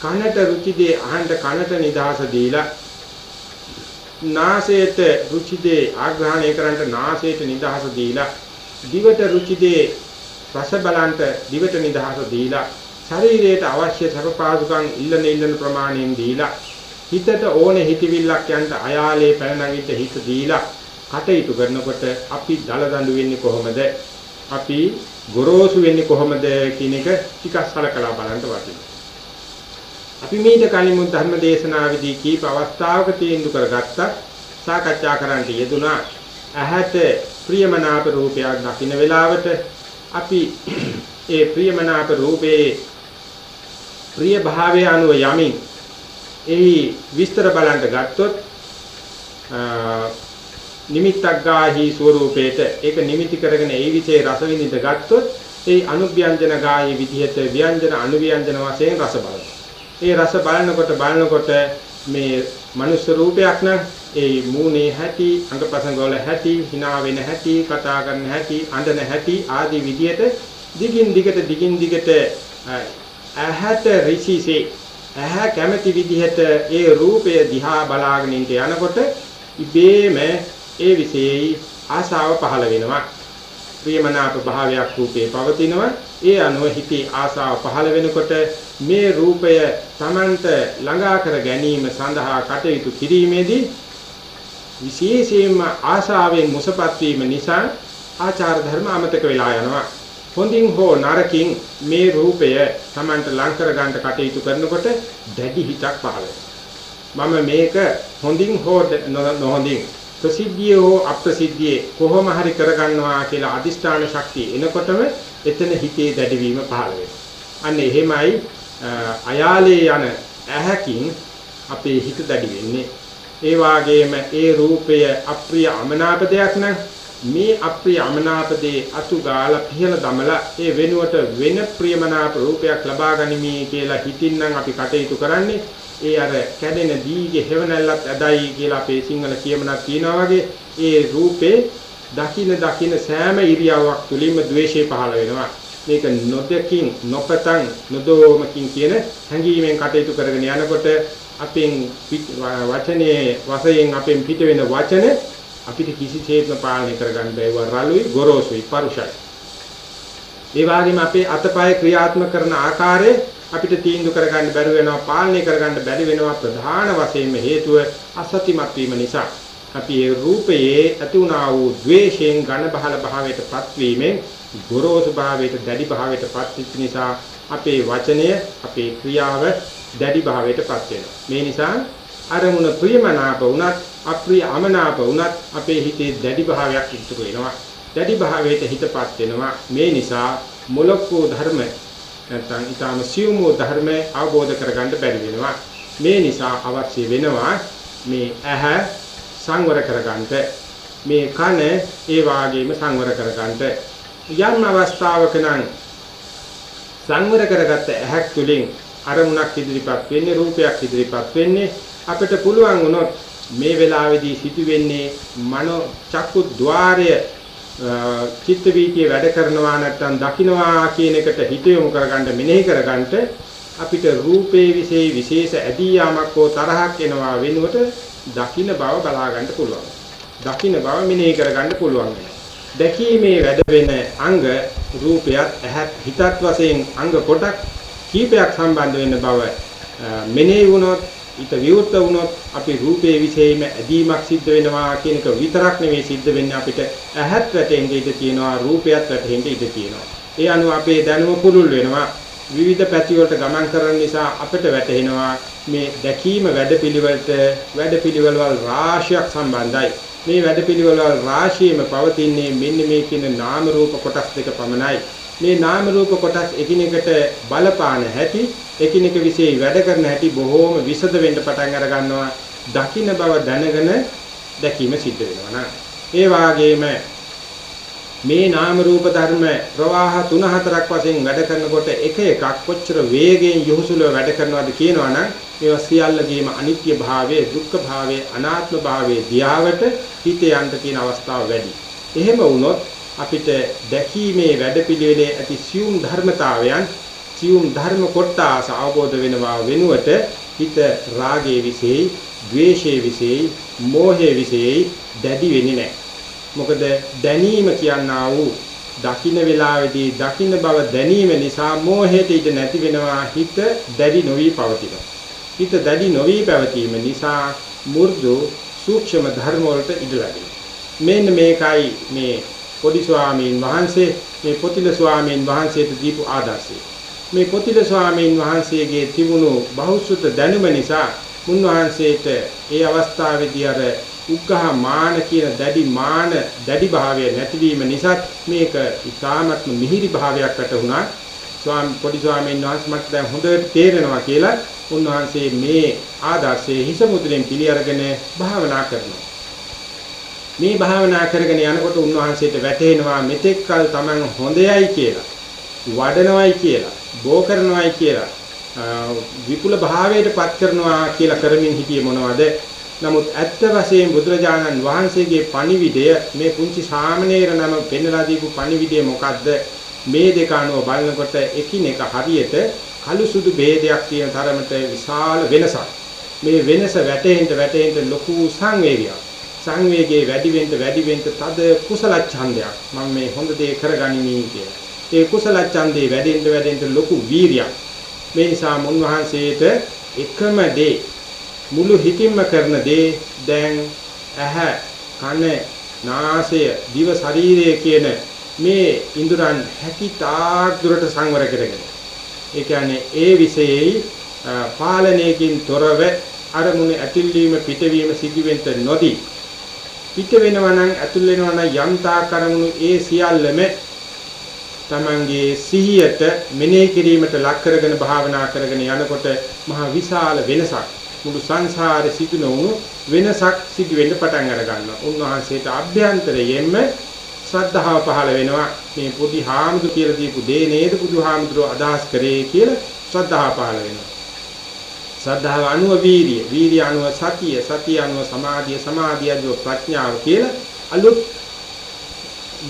කනට රුචි දේ අහන්න කනට නිදහස දීලා නාසයට රුචි දේ ආග්‍රහණය කරන්නට නාසයට නිදහස දීලා දිවට රුචි දේ රස බලන්ට දිවට නිදහස දීලා ශරීරයට අවශ්‍ය සරපාසුකම් ඉල්ලන ඉල්ලන ප්‍රමාණයෙන් දීලා හිතට ඕනේ හිතවිල්ලක් යන්න අයාලේ පැන නැගිට හිත දීලා කටයුතු කරනකොට අපි දල දඬු වෙන්නේ කොහොමද? අපි ගොරෝසු වෙන්නේ කොහොමද කියන එක ටිකක් සලකලා බලන්න වටිනවා. අපි මේක කලිමුත් ධර්ම දේශනාවේදී කීප අවස්ථාවක තීන්දුව කරගත්තා. සාකච්ඡා කරන්න යෙදුනා ඇහැට ප්‍රියමනාප රූපයක් දකින්න වෙලාවට අපි ඒ ප්‍රියමනාප රූපේ ප්‍රිය භාවය අනුව යමින් එහි විස්තර බලන්න ගත්තොත් නිමිත්තක් ගාහි ස්වරූපේට ඒක නිමිති කරගෙන ඒ විශේෂ රස විඳින්න ගත්තොත් ඒ අනුව්‍යංජන ගාහි විදිහට ව්‍යංජන අනුව්‍යංජන වශයෙන් රස බලනවා. ඒ රස බලනකොට බලනකොට මේ මනුස්ස රූපයක් නම් ඒ මූණේ හැටි අංගපසංග වල හැටි hina වෙන හැටි කතා කරන හැටි අඬන හැටි ආදී විදිහට දිගින් දිගට දිගින් දිගට ඇහැට ඍෂිසේ ඇහැ කැමැති විදිහට ඒ රූපය දිහා බලාගෙන ඉඳ යනකොට ඉබේම ඒ විශේෂයි ආශාව පහළ වෙනවා. ප්‍රියමනාප භාවයක් රූපේ පවතිනවා. ඒ අනුව හිතේ ආශාව පහළ වෙනකොට මේ රූපය Tamanට ළඟා කර ගැනීම සඳහා කටයුතු කිරීමේදී විශේෂයෙන්ම ආශාවෙන් මුසපත් වීම නිසා ආචාර ධර්ම අමතක වෙලා යනවා. හොඳින් හෝ නරකින් මේ රූපය Tamanට ලං කර ගන්න කටයුතු කරනකොට දැඩි හිතක් පහළ මම මේක හොඳින් හෝ නොහොඳින් ප්‍රසිද්ධිය හෝ අප්‍රසිද්ධියේ කොහොම හරි කරගන්නවා කියලා අදිෂ්ඨාන ශක්තිය එනකොටම එතන හිතේ දැඩවීම පහළ වෙනවා. අන්න එහෙමයි අයාලේ යන ඇහැකින් අපේ හිත දැඩි වෙන්නේ. ඒ වාගේම ඒ රූපය අප්‍රිය අමනාප දෙයක් නම් මේ අප්‍රිය අමනාපදී අතු ගාලා පිහල දමලා ඒ වෙනුවට වෙන ප්‍රියමනාප රූපයක් ලබා ගනිමි කියලා හිතින්නම් අපි කටයුතු කරන්නේ ඒ අර කැඩෙන දීගේ හේවණල්ලත් ඇදයි කියලා අපේ සිංහල කියමනක් තියෙනවා වගේ ඒ රූපේ දකින දකින සෑම ඉරියව්වක් තුලින්ම ද්වේෂය පහළ වෙනවා. මේක නොදකින් නොපතන් නොදෝමකින් කියන හැඟීමෙන් කටයුතු කරගෙන යනකොට අපෙන් වචනේ වශයෙන් අපෙන් පිට වෙන වචන අපිට කිසිසේත්ම පාලනය කරගන්න බැහැ. රළුයි ගොරෝසුයි පරුෂයි. ඒ වගේම අපේ අතපය ක්‍රියාත්මක කරන ආකාරය අපිට තීන්දුව කරගන්න බැරි වෙනවා පාලනය කරගන්න බැරි වෙනවා ප්‍රධාන වශයෙන්ම හේතුව අසතිමත් වීම නිසා. අපි ඒ රූපයේ ඇති වුණා වූ ද්වේෂයෙන් ඝන බහල භාවයටපත් වීමෙන් ගොරෝසු භාවයට දැඩි භාවයටපත් වෙච්ච නිසා අපේ වචනය අපේ ක්‍රියාව දැඩි භාවයටපත් වෙනවා. මේ නිසා අරමුණ ප්‍රියමනාප වුණත් අප්‍රිය අමනාප වුණත් අපේ හිතේ දැඩි භාවයක් ඉතුරු වෙනවා. දැඩි භාවයට හිතපත් වෙනවා. මේ නිසා මොලොක්කෝ ධර්ම නැත්නම් ඊටාම සියුමෝ ධර්ම අවබෝධ කරගන්න බැරි වෙනවා. මේ නිසා අවශ්‍ය වෙනවා මේ ඇහැ සංවර කරගන්නට මේ කන ඒ වාගේම සංවර කරගන්නට. යම් අවස්ථාවක නම් සංවර කරගත්ත ඇහැක් තුලින් අරමුණක් ඉදිරිපත් වෙන්නේ රූපයක් ඉදිරිපත් වෙන්නේ අපිට පුළුවන් වුණොත් මේ වෙලාවේදී සිදුවෙන්නේ මනෝ චක්කු ద్వාරය චිත්ත වීතිය වැඩ කරනවා නැත්නම් දකින්නවා කියන එකට හිත යොමු කරගන්න මෙනෙහි කරගන්න අපිට රූපේ විශේෂ විශේෂ ඇදී යාමක් හෝ තරහක් එනවා වෙනුවට දකින්න බව බලා ගන්න පුළුවන්. දකින්න බව මෙනෙහි කරගන්න පුළුවන් වෙනවා. දැකීමේ වැඩ වෙන අංග රූපයත් ඇහත් හිතත් වශයෙන් අංග කොටක් කීපයක් සම්බන්ධ වෙන බව මෙනෙහි වුණොත් ඊට විවෘත වුණොත් අපි රූපයේ විශේෂයෙන්ම ඇදීමක් සිද්ධ වෙනවා කියන එක විතරක් නෙවෙයි සිද්ධ වෙන්නේ අපිට ඇහත් වැටෙන්න ඉඩ තියෙනවා රූපයත් වැටෙන්න ඉඩ තියෙනවා. ඒ අනුව අපේ දැනුම පුළුල් වෙනවා. විවිධ පැති වලට ගමන් කරන නිසා අපිට වැටහෙනවා මේ දැකීම වැඩපිළිවෙලට වැඩපිළිවෙළවල් රාශියක් සම්බන්ධයි. මේ වැඩපිළිවෙළවල් රාශියම පවතින්නේ මෙන්න මේ කියන නාම රූප කොටස් දෙක පමණයි. මේ නාම රූප කොටස් එකිනෙකට බලපාන හැටි එකිනෙක વિશે වැඩ කරන හැටි බොහෝම විසද වෙන්න පටන් අර ගන්නවා දකින්න බව දැනගෙන දැකීම සිද්ධ වෙනවා නේද ඒ වාගේම මේ නාම රූප ධර්ම ප්‍රවාහ 3-4ක් වශයෙන් වැඩ කරනකොට එක එකක් කොච්චර වේගයෙන් යොහුසුලව වැඩ කරනවද කියනවනම් ඒවා සියල්ලගේම අනිත්‍ය භාවයේ දුක්ඛ භාවයේ අනාත්ම භාවයේ දියාවට හිත යන්න තියෙන අවස්ථාව වැඩි. එහෙම වුණොත් අපිට දැකීමේ වැඩපිළිවෙලේ ඇති සියුම් ධර්මතාවයන් සියුම් ධර්ම කොටස අවබෝධ වෙනවා වෙනුවට හිත රාගයේ විසෙයි, ද්වේෂයේ විසෙයි, මෝහයේ විසෙයි දැඩි වෙන්නේ නැහැ. මොකද දැනීම කියනා වූ දකින්න වේලාවේදී දකින්න බව දැනීම නිසා මෝහයට ඉඩ නැති වෙනවා හිත දැඩි නොවි පවතිනවා. හිත දැඩි නොවි පැවතීම නිසා මුර්ධු සූක්ෂම ධර්ම වලට ඉඩ ලැබෙනවා. මෙන්න මේකයි මේ පොඩි ස්වාමීන් වහන්සේ මේ පොතිල ස්වාමීන් වහන්සේට දීපු ආදර්ශය. මේ පොතිල ස්වාමීන් වහන්සේගේ තිබුණු බහුසුත දැනුම නිසා උන්වහන්සේට ඒ අවස්ථාවේදී අර උග්ඝහ මාන කියන දැඩි මාන දැඩි භාවය නැතිවීම නිසා මේක ඉතාමත්ම මිහිරි භාවයක් වටුණා. ස්වාමී පොඩි ස්වාමීන් වහන්සේ මට දැන් හොඳට තේරෙනවා කියලා උන්වහන්සේ මේ ආදර්ශයේ හිස මුද්‍රෙන් පිළි අරගෙන භාවනා කරනවා. මේ භාවනා කරගෙන යනකොට උන්වහන්සේට වැටහෙනවා මෙතෙක් කල Taman හොඳයයි කියලා වඩනවයි කියලා බෝ කරනවයි කියලා විපුල භාවයට පත් කරනවා කියලා කරමින් හිටියේ මොනවද? නමුත් ඇත්ත වශයෙන් බුදුරජාණන් වහන්සේගේ පණිවිඩය මේ පුංචි සාමණේර නම පෙන්වලා දීපු පණිවිඩය මොකද්ද? මේ දෙක අනුව බලනකොට එකිනෙක හරියට කළු සුදු ભેදයක් තියෙන තරමට විශාල වෙනසක්. මේ වෙනස වැටෙන්න වැටෙන්න ලොකු සංවේගයක්. සංවේගයේ වැඩි වෙන්න වැඩි වෙන්න තද කුසල ඡන්දයක් මම මේ හොඳ දේ කරගනිමි කියලා. ඒ කුසල ඡන්දේ වැඩෙන්න වැඩෙන්න ලොකු වීරියක්. මේ නිසා මුන්වහන්සේට එකම දේ මුළු හිතින්ම කරන දේ දැන් ඇහැ කන නාසය දිව ශරීරය කියන මේ ඉඳුරන් හැකි තාක් දුරට සංවර කරගෙන ඒ කියන්නේ ඒ විශේෂයි පාලනයකින් තොරව අරමුණ ඇතිල්වීම පිටවීම සිදුවෙන්න නොදී පිට වෙනවා නම් ඇතුල් වෙනවා නම් යම් තාක් කරමුණු ඒ සියල්ලම තමන්ගේ සිහියට මෙනෙහි කිරීමට ලක් කරගෙන භාවනා කරගෙන යනකොට මහ විශාල වෙනසක් මුළු සංසාරේ සිදු නොවුණු වෙනසක් සිදු වෙන්න පටන් අර ගන්නවා. උන්වහන්සේට අභ්‍යන්තරයෙන්ම ශ්‍රද්ධාව පහළ වෙනවා. මේ පොඩි හාමුදුරු කියලා දීපු දේ නේද බුදුහාමුදුරුව අදහස් කරේ කියලා ශ්‍රද්ධාව පහළ වෙනවා. සද්ධාව අනුව වීරිය, වීරිය අනුව සතිය, සතිය අනුව සමාධිය, සමාධිය අනුව ප්‍රඥාව කියලා අලුත්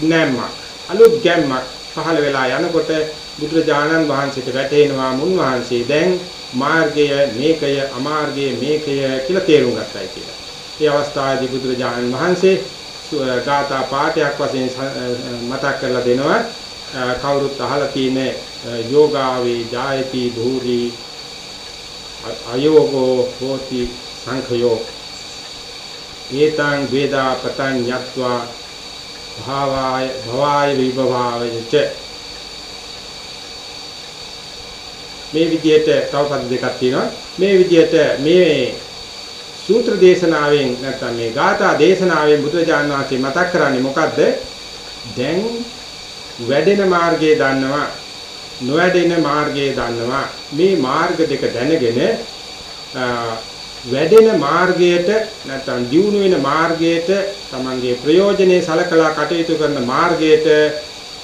නැම්මක්, අලුත් ගැම්මක් පහළ වෙලා යනකොට බුදුරජාණන් වහන්සේට වැටෙනවා මුන් වහන්සේ දැන් මාර්ගය මේකය, අමාර්ගය මේකය කියලා තේරුම් ගන්නයි කියලා. ඒ අවස්ථාවේදී බුදුරජාණන් වහන්සේ ගාථා පාඨයක් වශයෙන් මතක් කරලා දෙනවා කවුරුත් අහලා තියෙන යෝගාවේ ජායති භූරි අයෝගෝ හෝති සංඛයෝ ඒතං වේදා පතං යත්වා භාවාය භවාය විභවායච මේ විදිහට තව පද දෙකක් තියෙනවා මේ විදිහට මේ සූත්‍ර දේශනාවෙන් නැත්නම් මේ ගාථා දේශනාවෙන් බුදුරජාණන් වහන්සේ මතක් කරන්නේ මොකද්ද දැන් වැඩෙන මාර්ගය දන්නවා නොවැඩෙන මාර්ගය දන්නවා මේ මාර්ග දෙක දැනගෙන වැඩෙන මාර්ගයට නැත්නම් දියුණු වෙන මාර්ගයට තමන්ගේ ප්‍රයෝජනේ සලකලා කටයුතු කරන මාර්ගයට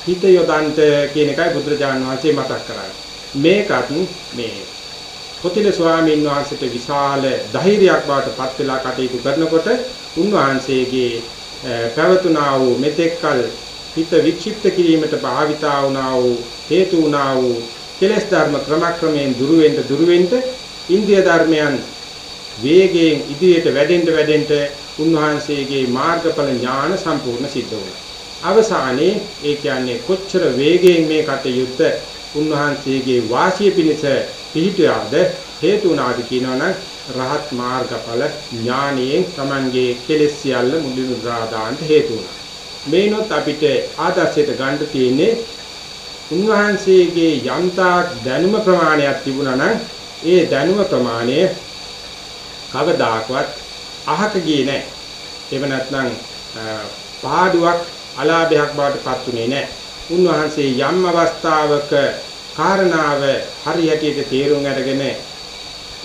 හිත යොදන්ට කියන එකයි බුදුරජාණන් වහන්සේ මතක් කරන්නේ. මේකත් මේ පොතිල ස්වාමීන් වහන්සේට විශාල ධෛර්යයක් බවට පත් වෙලා කටයුතු කරනකොට උන්වහන්සේගේ පැවතුනා වූ මෙතෙක්කල් හිත වික්ෂිප්ත කිරීමට භාවිතා වුණා වූ හේතු වුණා වූ කෙලෙස් ධර්ම ක්‍රමක්‍රමයෙන් දුරු වෙන්න දුරු වෙන්න ඉන්ද්‍රිය ධර්මයන් වේගයෙන් ඉදිරියට වැඩෙන්න වැඩෙන්න උන්වහන්සේගේ මාර්ගඵල ඥාන සම්පූර්ණ සිද්ධ වුණා. අවසානයේ ඒ කියන්නේ කොච්චර වේගයෙන් මේ කටයුත්ත උන්වහන්සේගේ වාසිය පිණිස පිහිටියාද හේතු වුණාද කියනවනම් රහත් මාර්ගඵල ඥානයෙන් Tamange කෙලෙස් සියල්ල මුලින්ම දාන්න හේතු වුණා. මේනොත් අපිට ආදර්ශයට ගන්න තියෙන්නේ උන්වහන්සේගේ යම්තාක් දැනුම ප්‍රමාණයක් තිබුණා නම් ඒ දැනුම ප්‍රමාණය කවදාකවත් අහක ගියේ නැහැ. එහෙම නැත්නම් පාඩුවක් අලාභයක් බවට පත්ුනේ නැහැ. උන්වහන්සේ යම් අවස්ථාවක කාරණාව හරියටියට තේරුම් අරගෙන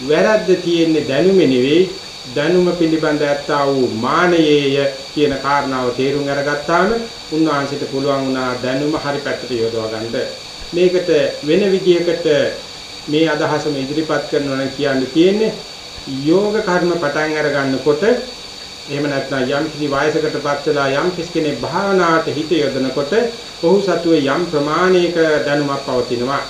වැරද්ද තියෙන්නේ දැනුමේ නෙවෙයි දැනුම පිළිබඳ ඇත්තා වූ මානයේය කියන කාරණාව තේරුම් අරගත්තාම උන්වහන්සේට පුළුවන් වුණා දැනුම හරි පැත්තට යොදවා ගන්න. මේකට වෙන විදිහකට මේ අදහසම ඉදිරිපත් කරනවා නම් කියන්න තියෙන්නේ යෝග කර්ම පටන් අර ගන්නකොට එහෙම නැත්නම් යම් කිසි වයසකටපත් වෙලා යම් කිසි කෙනෙක් භාවනාවට හිත යොදනකොට ඔහු සතුවේ යම් ප්‍රමාණයක දැනුමක් පවතිනවා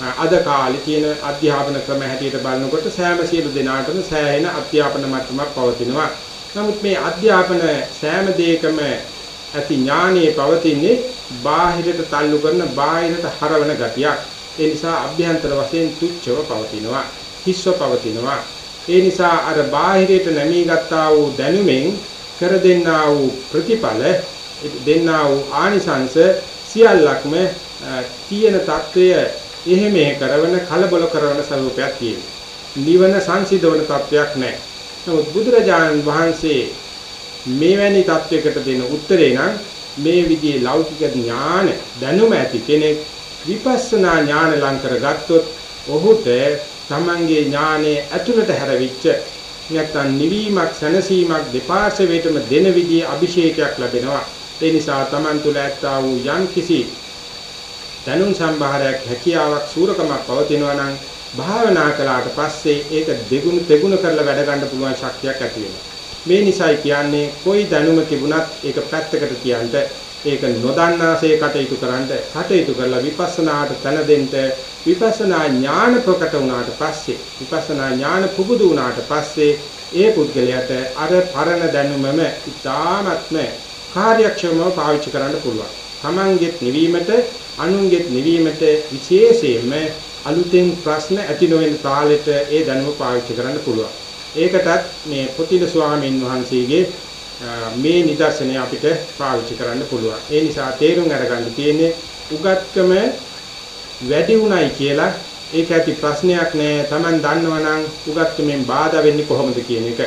අද කාලේ තියෙන අධ්‍යාපන ක්‍රම හැටියට බලනකොට සෑම සියලු දෙනාටම සෑහෙන අධ්‍යාපන මට්ටමක් පවතිනවා. නමුත් මේ අධ්‍යාපන සෑම දෙයකම ඇති ඥානයේ පවතින්නේ බාහිරට تعلق කරන බාහිරට හරවන ගතියක්. ඒ නිසා අභ්‍යන්තර වශයෙන් තුච්ඡව පවතිනවා. හිස්ව පවතිනවා. ඒ නිසා අර බාහිරයට නැමී ගත්තා වූ දැනුමෙන් කර දෙන්නා වූ ප්‍රතිඵල දෙන්නා වූ ආනිසංස සියල්ලක්ම තියෙන తත්වය එහෙම කරවන කලබල කරන ස්වરૂපයක් තියෙනවා. නිවන සංසිඳවන තත්වයක් නැහැ. නමුත් බුදුරජාණන් වහන්සේ මේවැනි තත්වයකට දෙන උත්තරේ නම් මේ විදිහේ ලෞකික ඥාන දැනුම ඇති කෙනෙක් විපස්සනා ඥාන ලං කරගත්තොත් ඔහුට තමන්ගේ ඥානයේ ඇතුළට හැරවිච්ච නැත්නම් නිවීමක් සැනසීමක් දෙපාර්ශවයටම දෙන විදිහේ අභිෂේකයක් ලැබෙනවා. ඒ නිසා තමන් තුළ ඇත්තා වූ යම් කිසි දැනුම් සම්භාරයක් හැකියාවක් සූරකමක් පවතිනවා නම් භාවනා කළාට පස්සේ ඒක දෙගුණ තෙගුණ කරලා වැඩ ගන්න පුළුවන් ශක්තියක් ඇති වෙනවා. මේ නිසයි කියන්නේ કોઈ දැනුම තිබුණත් ඒක පැත්තකට තියන්න ඒක නොදන්නාසේ කටයුතු කරන්න කටයුතු කරලා විපස්සනාට තන දෙන්න විපස්සනා ඥාන ප්‍රකට වුණාට පස්සේ විපස්සනා ඥාන පුබුදු වුණාට පස්සේ ඒ පුද්ගලයාට අර පරණ දැනුමම ඉතාමත්ම කාර්යක්ෂමව පාවිච්චි කරන්න පුළුවන්. Tamanget නිවීමට අනුන්ගෙත් නිවීමට විශේෂයෙන්ම අලුතෙන් ප්‍රශ්න ඇති නොවන තාලෙට ඒ දැනුම පාවිච්චි කරන්න පුළුවන්. ඒකටත් මේ පොතිල ස්වාමීන් වහන්සේගේ මේ නිදර්ශනය අපිට පාවිච්චි කරන්න පුළුවන්. ඒ නිසා තේරුම් අරගන්න තියෙන්නේ උගත්කම වැඩි උණයි කියලා ඒක ඇති ප්‍රශ්නයක් නෑ. Taman දන්නවනම් උගත්කමෙන් බාධා වෙන්නේ කොහොමද කියන එක.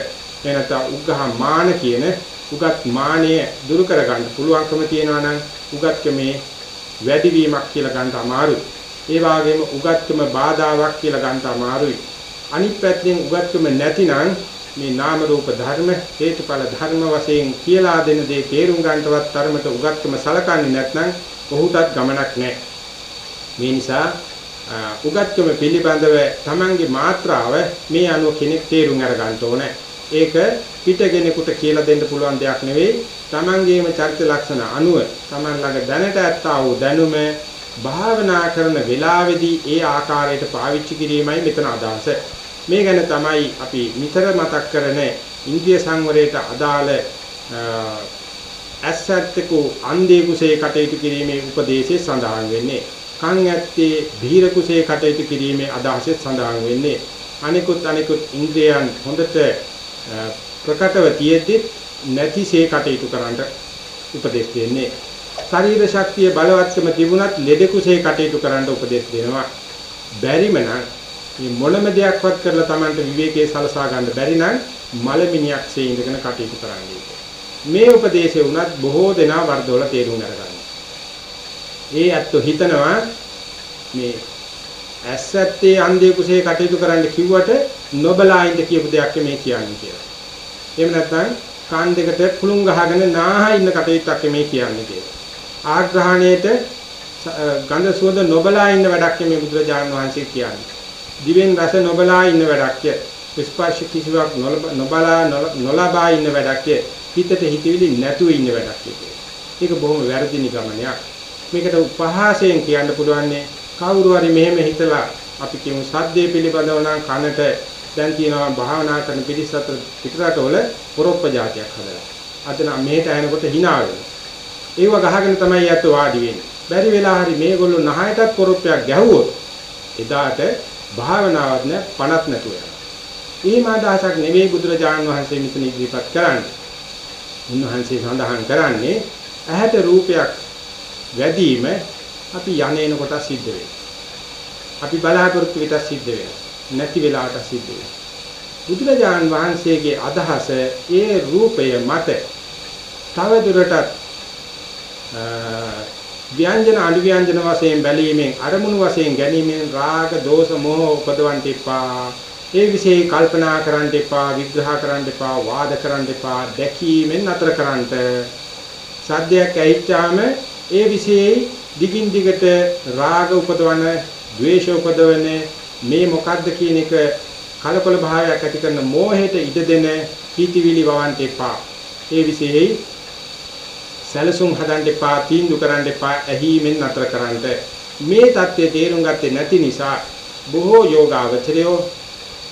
එනත උග්ඝහ මාන කියන උගත් මානය දුරු කරගන්න පුළුවන්කම තියෙනවා නම් උගත්කමේ වැඩිවීමක් කියලා ගන්න අමාරුයි. ඒ වගේම උගත්කම බාධාවක් කියලා ගන්න අමාරුයි. අනිත් පැත්තෙන් උගත්කම නැතිනම් මේ නාම රූප ධර්ම හේතුඵල ධර්ම වශයෙන් කියලා දෙන දේ තේරුම් ගන්නවත් තරමට උගත්කම සලකන්නේ නැත්නම් ඔහුටත් ගමනක් නැහැ. මේ නිසා උගත්කම පිළිබඳව Tamange මාත්‍රාව මේ අනුව කෙනෙක් තේරුම් අරගන්න ඕනේ. ඒක පිටගෙනෙකුට කියලා දෙන්න පුළුවන් දෙයක් නෙවෙයි. තමන්ගේම චරිත ලක්ෂණ අනුව තමන් ළඟ දැනට ඇත්තා වූ දැනුම භාවනා කරන වෙලාවේදී ඒ ආකාරයට පාවිච්චි කිරීමයි මෙතන අදහස. මේ ගැන තමයි අපි නිතර මතක් කරන ඉන්ද්‍රිය සංවරයට අදාළ ඇස් ඇත්තකෝ අන්ධේ කුසේ කටයුතු කිරීමේ උපදේශය සඳහන් වෙන්නේ. කන් ඇත්තේ බීර කුසේ කටයුතු කිරීමේ අදහසෙත් සඳහන් වෙන්නේ. අනිකුත් අනිකුත් ඉන්ද්‍රයන් හොඳට ප්‍රකටව තියෙද්දි නැතිසේ කටයුතු කරන්න උපදෙස් දෙන්නේ. ශරීර ශක්තිය බලවත්කම තිබුණත් ලෙඩ කුසේ කටයුතු කරන්න උපදෙස් දෙනවා. බැරිම නම් මේ මොනම දෙයක්වත් කරලා Tamanට විවේකයේ සලසා ගන්න බැරි නම් මලමිනියක්සේ ඉඳගෙන කටයුතු කරන්නයි. මේ උපදේශය වුණත් බොහෝ දෙනා වර්ධවල තේරුම් අරගන්නවා. ඒ ඇත්තෝ හිතනවා මේ ඇස් ඇත්තේ අන්ධය කුසේ කටයුතු කරන්න කිව්වට නොබලා ඉඳ කියපු දෙයක් මේ කියන්නේ කියලා. එහෙම නැත්නම් කාන් දෙකට කුළුන් ගහගෙන නාහ ඉන්න කටයුත්තක් මේ කියන්නේ කියලා. ආග්‍රහණයට ගන්ධ සුවඳ නොබලා ඉන්න වැඩක් මේ බුදුරජාණන් වහන්සේ කියන්නේ. දිවෙන් රස නොබලා ඉන්න වැඩක් ස්පර්ශ කිසිවක් නොබලා නොලබා ඉන්න වැඩක් හිතට හිතවිලි නැතුව ඉන්න වැඩක් ඒක බොහොම වැරදි නිගමනයක්. මේකට උපහාසයෙන් කියන්න පුළුවන්නේ කවුරු හරි මෙහෙම හිතලා අපි කියමු සද්දේ පිළිබඳව නම් කනට දැන් තියෙනවා භාවනා කරන පිළිසතර පිටරටවල පොරොප්ප જાතියක් හදලා. අද නම් මෙහෙට ඇහෙනකොට hina වෙනවා. ඒව ගහගෙන තමයි යත් වාඩි වෙන්නේ. බැරි වෙලා හරි මේගොල්ලෝ නහයටත් පොරොප්පයක් ගැහුවොත් එදාට භාවනාවක් නැ පණක් නැතුව යනවා. එහෙම අදහසක් නෙවෙයි බුදුරජාණන් වහන්සේ මෙතන ඉදිරිපත් කරන්නේ. උන්වහන්සේ සඳහන් කරන්නේ ඇහැට රූපයක් වැඩිම අපි යන්නේන කොට සිද්ධ වෙනවා. අපි බලාපොරොත්තු විතර සිද්ධ වෙනවා. නැති වෙලාවට සිද්ධ වෙනවා. බුදුරජාණන් වහන්සේගේ අදහස ඒ රූපය මත තව දුරටත් ව්‍යංජන අනුව්‍යංජන වශයෙන් බැලීමෙන් අරමුණු වශයෙන් ගැනීමෙන් රාග දෝෂ මොහ උපදවන්ට එපා ඒ વિશે කල්පනා කරන්න එපා විග්‍රහ කරන්න එපා වාද කරන්න එපා දැකීමෙන් නතර කරන්නට සද්දයක් ඇහිච්චාම ඒ વિશે දිගින් දිගට රාග උපදවන ද්වේෂ උපදවන මේ මොකද්ද කියන එක කලකොල භාවයක් ඇති කරන මෝහයට ඉඩ දෙන පිටිවිලි වවන්ට එපා. ඒ විශේෂයි සැලසුම් හදන්න එපා, තීන්දුව කරන්න එපා, ඇහිමෙන් නතර කරන්න. මේ தත්ත්වය තේරුම් ගත්තේ නැති නිසා බොහෝ යෝගාවචරයෝ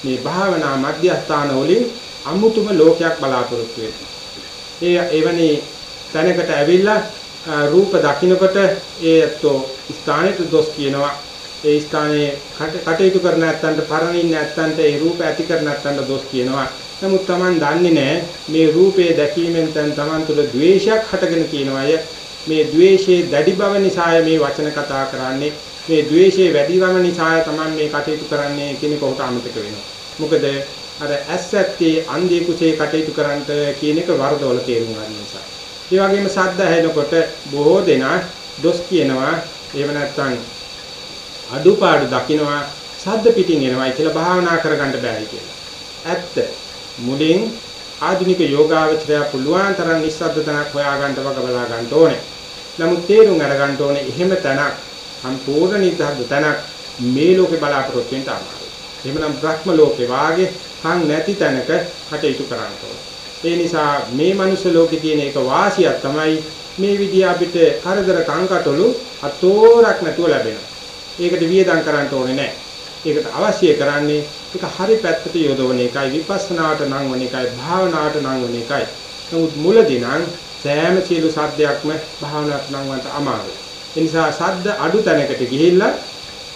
මේ භාවනා මධ්‍යස්ථාන වලින් අමුතුම ලෝකයක් බලාපොරොත්තු ඒ එවැනි තැනකට ඇවිල්ලා රූප දකින්නකොට ඒ ඇත්තෝ ස්ථානෙට දොස් කියනවා ඒ ස්ථානයේ කටයුතු කරන නැත්තන්ට පරණින් නැත්තන්ට ඒ රූප ඇති කර නැත්තන්ට දොස් කියනවා. නමුත් Taman දන්නේ නැහැ මේ රූපේ දැකීමෙන් දැන් Taman තුල ද්වේෂයක් හටගෙන තියෙනවාය. මේ ද්වේෂයේ දැඩි බව නිසාය මේ වචන කතා කරන්නේ. මේ ද්වේෂයේ වැඩි බව නිසාය Taman මේ කටයුතු කරන්නේ කියන කොට අමතක වෙනවා. මොකද අර ඇස් ඇත්තේ අන්ධේ කුසේ කටයුතු කරන්නට කියන එක වරදවල තේරුම් ගන්න නිසා. ඒ වගේම සද්ද ඇහෙනකොට බොහෝ දෙනා දොස් කියනවා. එහෙම නැත්නම් අඩුපාඩු දකින්නවා සද්ද පිටින් එනවායි කියලා භාවනා කරගන්න බෑයි කියලා. ඇත්ත මුලින් ආධුනික යෝගාවචරය පුළුවන් තරම් නිස්සද්ද තැනක් හොයාගන්න වග බලා ගන්න ඕනේ. නමුත් තේරුම් අරගන්න ඕනේ එහෙම තැනක් සම්පූර්ණ නිස්සද්ද තැනක් මේ ලෝකේ බලාපොරොත්තු වෙන්න අමාරුයි. එහෙමනම් බ්‍රහ්ම ලෝකේ වාගේ කන් නැති තැනක කටයුතු කරන්න ඕනේ. ඒ නිසා මේ මනුස්ස ලෝකේ තියෙන එක වාසියක් තමයි මේ විදිහ අපිට කරදර කංකටොළු අතෝරක් නැතුව ලැබෙනවා. ඒකට වියදම් කරන්න ඕනේ නැහැ. ඒකට අවශ්‍ය කරන්නේ ඒක හරි පැත්තට යොදවන එකයි විපස්සනාට නම් වන එකයි භාවනාවට නම් වන එකයි. නමුත් මුලදී නම් සෑම සියලු සද්දයක්ම භාවනාවට නම් වන්ට අමාරුයි. ඒ නිසා සද්ද අඩු තැනකට ගිහිල්ලා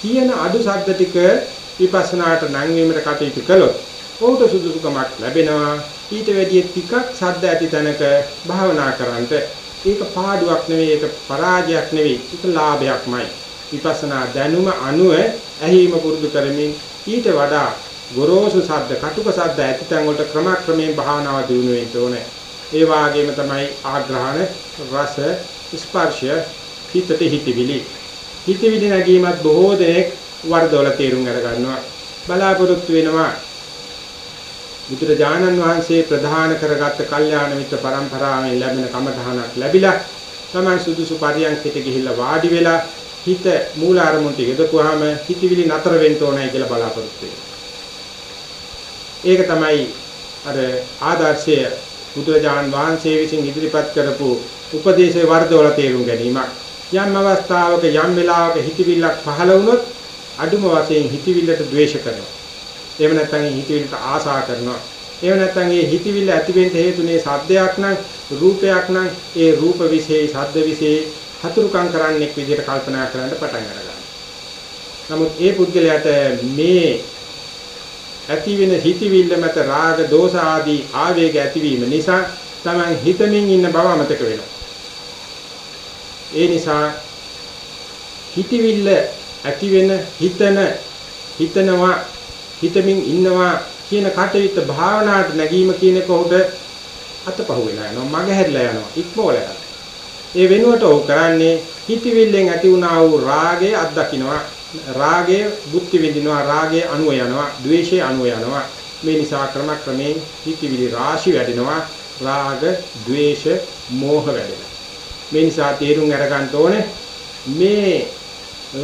තියෙන අඩු සද්ද ටික විපස්සනාට නම් වීමට කටයුතු කළොත් ඔහුට සුදුසුකමක් ලැබෙනවා. ඊට වැඩිය ටිකක් සද්ද ඇති තැනක භාවනා කරන්නට ඒක පාඩුවක් නෙවෙයි ඒක පරාජයක් නෙවෙයි ඒක ලාභයක්මයි. විපස්සනා දැනුම අනුව ඇහිම පුරුදු කරමින් ඊට වඩා ගොරෝසු ශබ්ද කටුක ශබ්ද ඇතිතන් වලට ක්‍රමක්‍රමයෙන් භාවනාව දිනු වෙන්න ඕනේ. ඒ වාගේම තමයි ආග්‍රහණ රස ස්පර්ශය හිතට හිතවිලි. හිතවිලි නැගීමත් බොහෝ දෙනෙක් වර්ධවල තේරුම් අර ගන්නවා. බලාපොරොත්තු වෙනවා බුදුරජාණන් වහන්සේ ප්‍රධාන කරගත්ත කල්යාණ මිත්‍ර පරම්පරාවෙන් ලැබෙන කමඨහනක් ලැබිලා තමයි සුදුසු පරියන්කිට ගිහිල්ලා වාඩි වෙලා හිත මූල අරමුණට යොදපුවාම හිතවිලි නතර වෙන්න ඕනයි කියලා බලාපොරොත්තු ඒක තමයි අර ආදර්ශය බුදුරජාන් වහන්සේ විසින් ඉදිරිපත් කරපු උපදේශේ වර්ධවල තේරුම් ගැනීමක්. යම් අවස්ථාවක යම් වෙලාවක හිතවිල්ලක් පහළ වුණොත් අඩුම වශයෙන් හිතවිල්ලට ද්වේෂ කරනවා. එහෙම නැත්නම් හිතවිල්ලට ආසා කරනවා. එහෙම නැත්නම් ඒ හිතවිල්ල ඇති වෙන්න හේතුනේ සද්දයක් නම් රූපයක් නම් ඒ රූප විශේෂ සද්ද විශේෂ හතුරුකම් කරන්නෙක් විදිහට කල්පනා කරන්න පටන් ගන්නවා. නමුත් ඒ පුද්ගලයාට මේ ඇති වෙන හිතවිල්ල මත රාග දෝෂ ආදී ආවේග ඇතිවීම නිසා Taman හිතමින් ඉන්න බව අමතක වෙනවා. ඒ නිසා හිතවිල්ල ඇති වෙන හිතන හිතනවා හිතමින් ඉන්නවා කියන කටයුත්ත භාවනාවට නැගීම කියන කොට අතපහුව වෙලා යනවා මගහැරලා යනවා ඉක්මවල යනවා. ඒ වෙනුවට ඔහු කරන්නේ හිතවිල්ලෙන් ඇති වුණා වූ රාගය අත්දකින්නවා. රාගය බුද්ධි විඳිනවා රාගය අනුව යනවා ද්වේෂය අනුව යනවා. මේ නිසා ක්‍රමක්‍රමයෙන් හිතවිලි රාශි වැඩෙනවා. රාග ද්වේෂ මෝහ වැඩෙනවා. මේ නිසා තේරුම් අරගන්න ඕනේ මේ